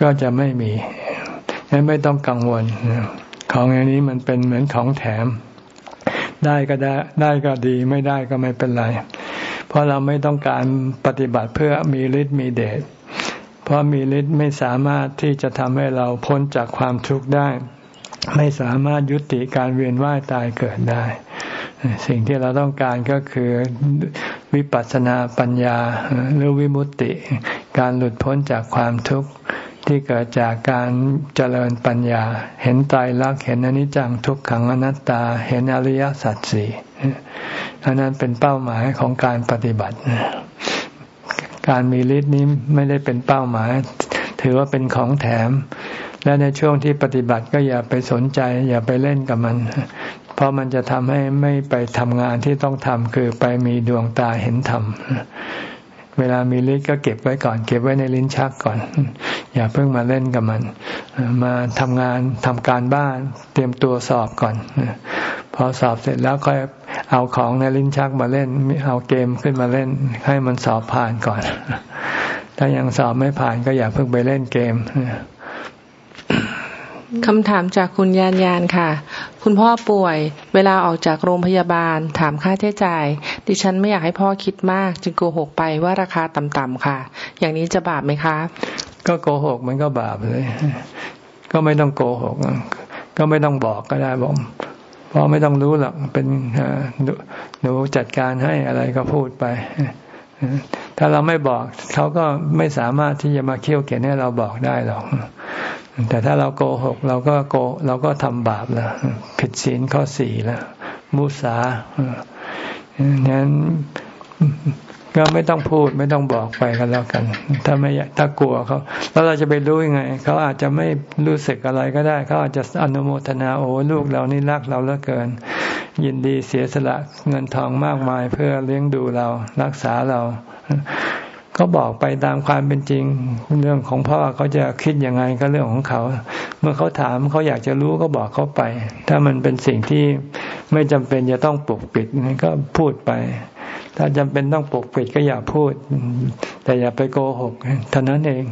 [SPEAKER 1] ก็จะไม่มีงั้นไม่ต้องกังวล ของอย่างนี้มันเป็นเหมือนของแถม ได้ก็ได้ ได้ก็ดี ไม่ได้ก็ไม่เป็นไร เพราะเราไม่ต้องการปฏิบัติเพื่อมีฤทธิ์มีเดชเพราะมีฤทธิ์ไม่สามารถที่จะทำให้เราพ้นจากความทุกข์ได้ ไม่สามารถยุติการเวียนว่ายตายเกิดได้ สิ่งที่เราต้องการก็คือวิปัสสนาปัญญาหรือวิมุตติ การหลุดพ้นจากความทุกข์ ที่เกิดจากการเจริญปัญญา เห็นตายรักเห็นอนิจจังทุกขังอนัตตา เห็นอริยสัจสี่อันนั้นเป็นเป้าหมายของการปฏิบัติ การมีฤทธิ์นี้ไม่ได้เป็นเป้าหมาย ถือว่าเป็นของแถม และในช่วงที่ปฏิบัติก็อย่าไปสนใจ อย่าไปเล่นกับมัน เพราะมันจะทำให้ไม่ไปทำงานที่ต้องทำคือไปมีดวงตาเห็นธรรม เวลามีลิ้นก็เก็บไว้ก่อน เก็บไว้ในลิ้นชักก่อน อย่าเพิ่งมาเล่นกับมัน มาทำงานทำการบ้านเตรียมตัวสอบก่อน พอสอบเสร็จแล้วค่อยเอาของในลิ้นชักมาเล่น เอาเกมขึ้นมาเล่น ให้มันสอบผ่านก่อน ถ้ายังสอบไม่ผ่านก็อย่าเพิ่งไปเล่นเกม
[SPEAKER 3] คำถามจากคุณยานยานค่ะ คุณพ่อป่วย เวลาออกจากโรงพยาบาล ถามค่าใช้จ่าย ดิฉันไม่อยากให้พ่อคิดมาก จึงโกหกไปว่าราคาต่ำๆค่ะ อย่างนี้จะบาปไหมคะ
[SPEAKER 1] ก็โกหกมันก็บาปเลย ก็ไม่ต้องโกหก ก็ไม่ต้องบอกก็ได้บอกเพราะไม่ต้องรู้หรอกเป็นหนูจัดการให้อะไรก็พูดไปถ้าเราไม่บอกเขาก็ไม่สามารถที่จะมาเคี่ยวเขียนให้เราบอกได้หรอก แต่ถ้าเราโกหกเราก็โกเราก็ทำบาปแล้วผิดศีลข้อสี่แล้วมุสางั้นก็ไม่ต้องพูดไม่ต้องบอกไปกันแล้วกัน ถ้าไม่ถ้ากลัวเขาแล้วเราจะไปรู้ยังไง เขาอาจจะไม่รู้สึกอะไรก็ได้ เขาอาจจะอนุโมทนาโอ้ลูกเรานี่รักเราเหลือเกิน ยินดีเสียสละเงินทองมากมายเพื่อเลี้ยงดูเรารักษาเรา ก็บอกไปตามความเป็นจริง เรื่องของพ่อเขาจะคิดยังไงก็เรื่องของเขา เมื่อเขาถามเขาอยากจะรู้ก็บอกเขาไป ถ้ามันเป็นสิ่งที่ไม่จำเป็นจะต้องปกปิดก็พูดไป ถ้าจำเป็นต้องปกปิดก็อย่าพูด แต่อย่าไปโกหกเท่านั้นเอง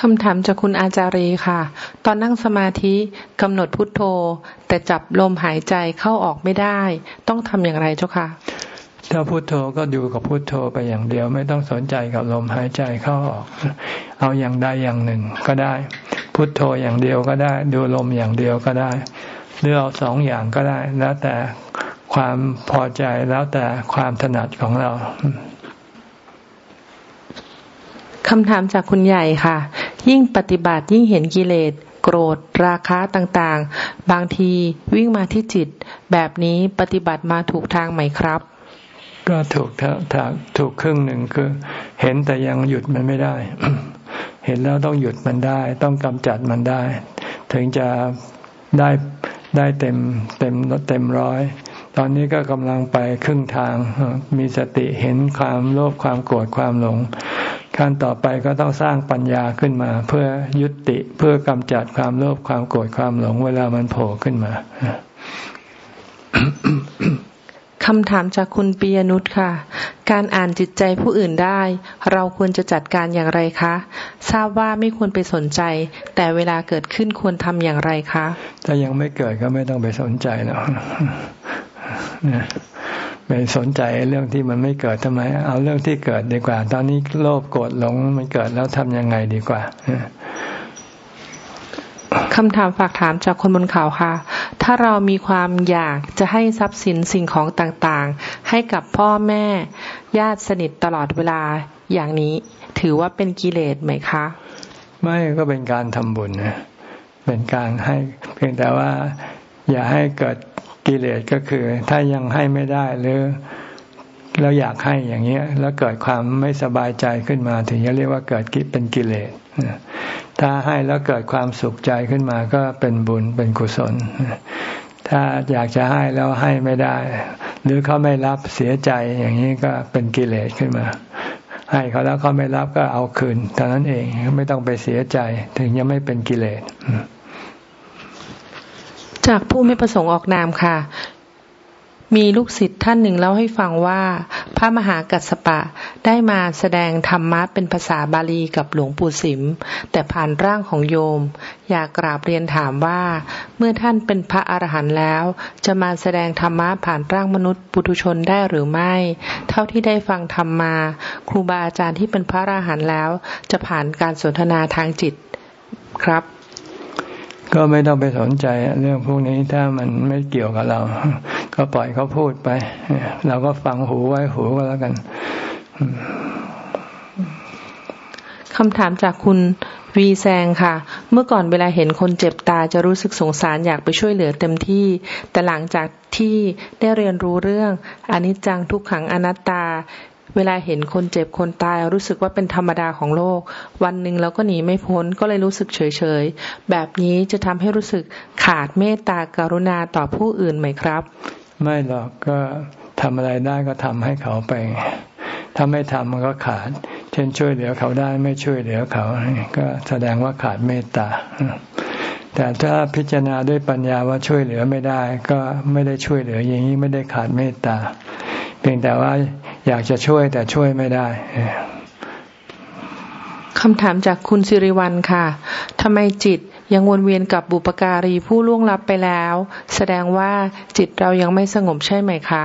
[SPEAKER 3] คำถามจากคุณอาจารีค่ะ ตอนนั่งสมาธิกำหนดพุทโธ แต่จับลมหายใจเข้าออกไม่ได้ ต้องทำอย่างไรเจ้าค่ะ
[SPEAKER 1] ถ้าพุโทโธก็ดูกับพุโทโธไปอย่างเดียว ไม่ต้องสนใจกับลมหายใจเข้าออก เอาอย่างใดอย่างหนึ่งก็ได้ พุโทโธอย่างเดียวก็ได้ ดูลมอย่างเดียวก็ได้หรือเอาสองอย่างก็ได้ แล้วแต่ความพอใจแล้วแต่ความถนัดของเรา
[SPEAKER 3] คำถามจากคุณใหญ่ค่ะ ยิ่งปฏิบัติยิ่งเห็นกิเลสโกรธ ราคะต่างๆ บางทีวิ่งมาที่จิต แบบนี้ปฏิบัติมาถูกทางไหมครับ
[SPEAKER 1] ก็ถูกถาถูกครึ่งหนึ่งคือ เห็นแต่ยังหยุดมันไม่ได้ เห็นแล้วต้องหยุดมันได้ ต้องกำจัดมันได้ ถึงจะได้ได้เต็มเต็มเต็มร้อย ตอนนี้ก็กำลังไปครึ่งทาง มีสติเห็นความโลภความโกรธความหลงขั้นต่อไปก็ต้องสร้างปัญญาขึ้นมา เพื่อยุติเพื่อกำจัดความโลภความโกรธความหลง เวลามันโผล่ขึ้นมา
[SPEAKER 3] คำถามจากคุณปียนุชค่ะ การอ่านจิตใจผู้อื่นได้ เราควรจะจัดการอย่างไรคะ ทราบว่าไม่ควรไปสนใจ แต่เวลาเกิดขึ้นควรทำอย่างไรคะ
[SPEAKER 1] ถ้ายังไม่เกิดก็ไม่ต้องไปสนใจแล้วไปสนใจเรื่องที่มันไม่เกิดทำไม เอาเรื่องที่เกิดดีกว่า ตอนนี้โลภโกรธหลงมันเกิดแล้วทำยังไงดีกว่า
[SPEAKER 3] คำถามฝากถามจากคนบนเขาค่ะ ถ้าเรามีความอยากจะให้ทรัพย์สินสิ่งของต่างๆ ให้กับพ่อแม่ญาติสนิทตลอดเวลาอย่างนี้ถือว่าเป็นกิเลสไหมคะ
[SPEAKER 1] ไม่ก็เป็นการทำบุญนะเป็นการให้เพียงแต่ว่า อย่าให้เกิดกิเลสก็คือ ถ้ายังให้ไม่ได้หรือแล้วอยากให้อย่างเงี้ย แล้วเกิดความไม่สบายใจขึ้นมา ถึงจะเรียกว่าเกิดกิเป็นกิเลส ถ้าให้แล้วเกิดความสุขใจขึ้นมาก็เป็นบุญเป็นกุศล ถ้าอยากจะให้แล้วให้ไม่ได้ หรือเขาไม่รับเสียใจอย่างนี้ก็เป็นกิเลสขึ้นมา ให้เขาแล้วเขาไม่รับก็เอาคืนเท่านั้นเองไม่ต้องไปเสียใจถึงยังไม่เป็นกิเลส
[SPEAKER 3] จากผู้ไม่ประสงค์ออกนามค่ะ มีลูกศิษย์ท่านหนึ่งเล่าให้ฟังว่า พระมหากัสปะได้มาแสดงธรรมะเป็นภาษาบาลีกับหลวงปู่สิม แต่ผ่านร่างของโยม อยากกราบเรียนถามว่า เมื่อท่านเป็นพระอรหันต์แล้ว จะมาแสดงธรรมะผ่านร่างมนุษย์ปุถุชนได้หรือไม่ เท่าที่ได้ฟังธรรมมา ครูบาอาจารย์ที่เป็นพระอรหันต์แล้ว จะผ่านการสนทนาทางจิตครับ
[SPEAKER 1] ก็ไม่ต้องไปสนใจเรื่องพวกนี้ถ้ามันไม่เกี่ยวกับเรา ก็ปล่อยเขาพูดไป เราก็ฟังหูไว้หูก็แล้วกัน
[SPEAKER 3] คำถามจากคุณวีแซงค่ะ เมื่อก่อนเวลาเห็นคนเจ็บตาจะรู้สึกสงสารอยากไปช่วยเหลือเต็มที่ แต่หลังจากที่ได้เรียนรู้เรื่องอนิจจังทุกขังอนัตตา เวลาเห็นคนเจ็บคนตายรู้สึกว่าเป็นธรรมดาของโลก วันหนึ่งเราก็หนีไม่พ้นก็เลยรู้สึกเฉยๆ แบบนี้จะทำให้รู้สึกขาดเมตตากรุณาต่อผู้อื่นไหมครับ
[SPEAKER 1] ไม่หรอกก็ทำอะไรได้ก็ทำให้เขาไป ถ้าไม่ทำมันก็ขาด เช่นช่วยเหลือเขาได้ไม่ช่วยเหลือเขา ก็แสดงว่าขาดเมตตา แต่ถ้าพิจารณาด้วยปัญญาว่าช่วยเหลือไม่ได้ ก็ไม่ได้ช่วยเหลืออย่างนี้ไม่ได้ขาดเมตตา เพียงแต่ว่าอยากจะช่วยแต่ช่วยไม่ได้
[SPEAKER 3] คำถามจากคุณสิริวัลค่ะทำไมจิต ยังวนเวียนกับบุปการีผู้ล่วงลับไปแล้ว แสดงว่าจิตเรายังไม่สงบใช่ไหมคะ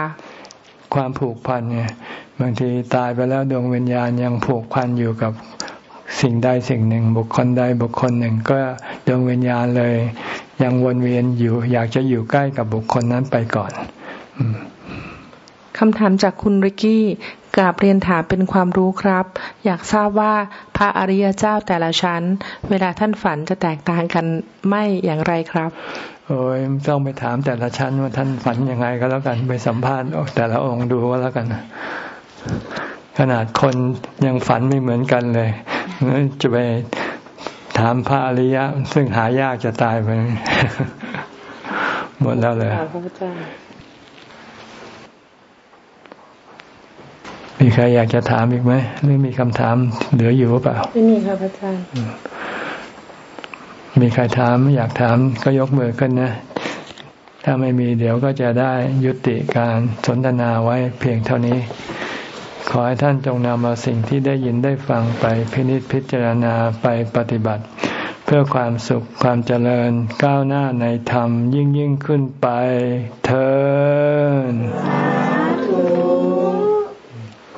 [SPEAKER 1] ความผูกพันเนี่ยบางทีตายไปแล้วดวงวิญญาณยังผูกพันอยู่กับสิ่งใดสิ่งหนึ่ง บุคคลใดบุคคลหนึ่งก็ดวงวิญญาณเลย ยังวนเวียนอยู่ อยากจะอยู่ใกล้กับบุคคลนั้นไปก่อนอืม
[SPEAKER 3] คำถามจากคุณริกกี้ กราบเรียนถามเป็นความรู้ครับ อยากทราบว่าพระอริยเจ้าแต่ละชั้น เวลาท่านฝันจะแตกต่างกันไม่อย่างไรครับ
[SPEAKER 1] โอ้ยต้องไปถามแต่ละชั้นว่าท่านฝันยังไงก็แล้วกันไปสัมภาษณ์แต่ละองค์ดูก็แล้วกันขนาดคนยังฝันไม่เหมือนกันเลยจะไปถามพระอริยะ ซึ่งหายากจะตายไปหมดแล้วเลย มีใครอยากจะถามอีกไหมหรือมีคำถามเหลืออยู่เปล่า
[SPEAKER 3] ไม่มีครับอาจารย์
[SPEAKER 1] มีใครถามอยากถามก็ยกมือขึ้นนะ ถ้าไม่มีเดี๋ยวก็จะได้ยุติการสนทนาไว้เพียงเท่านี้ ขอให้ท่านจงนำเอาสิ่งที่ได้ยินได้ฟังไปพินิจพิจารณาไปปฏิบัติ เพื่อความสุขความเจริญก้าวหน้าในธรรมยิ่งยิ่งขึ้นไปเธอ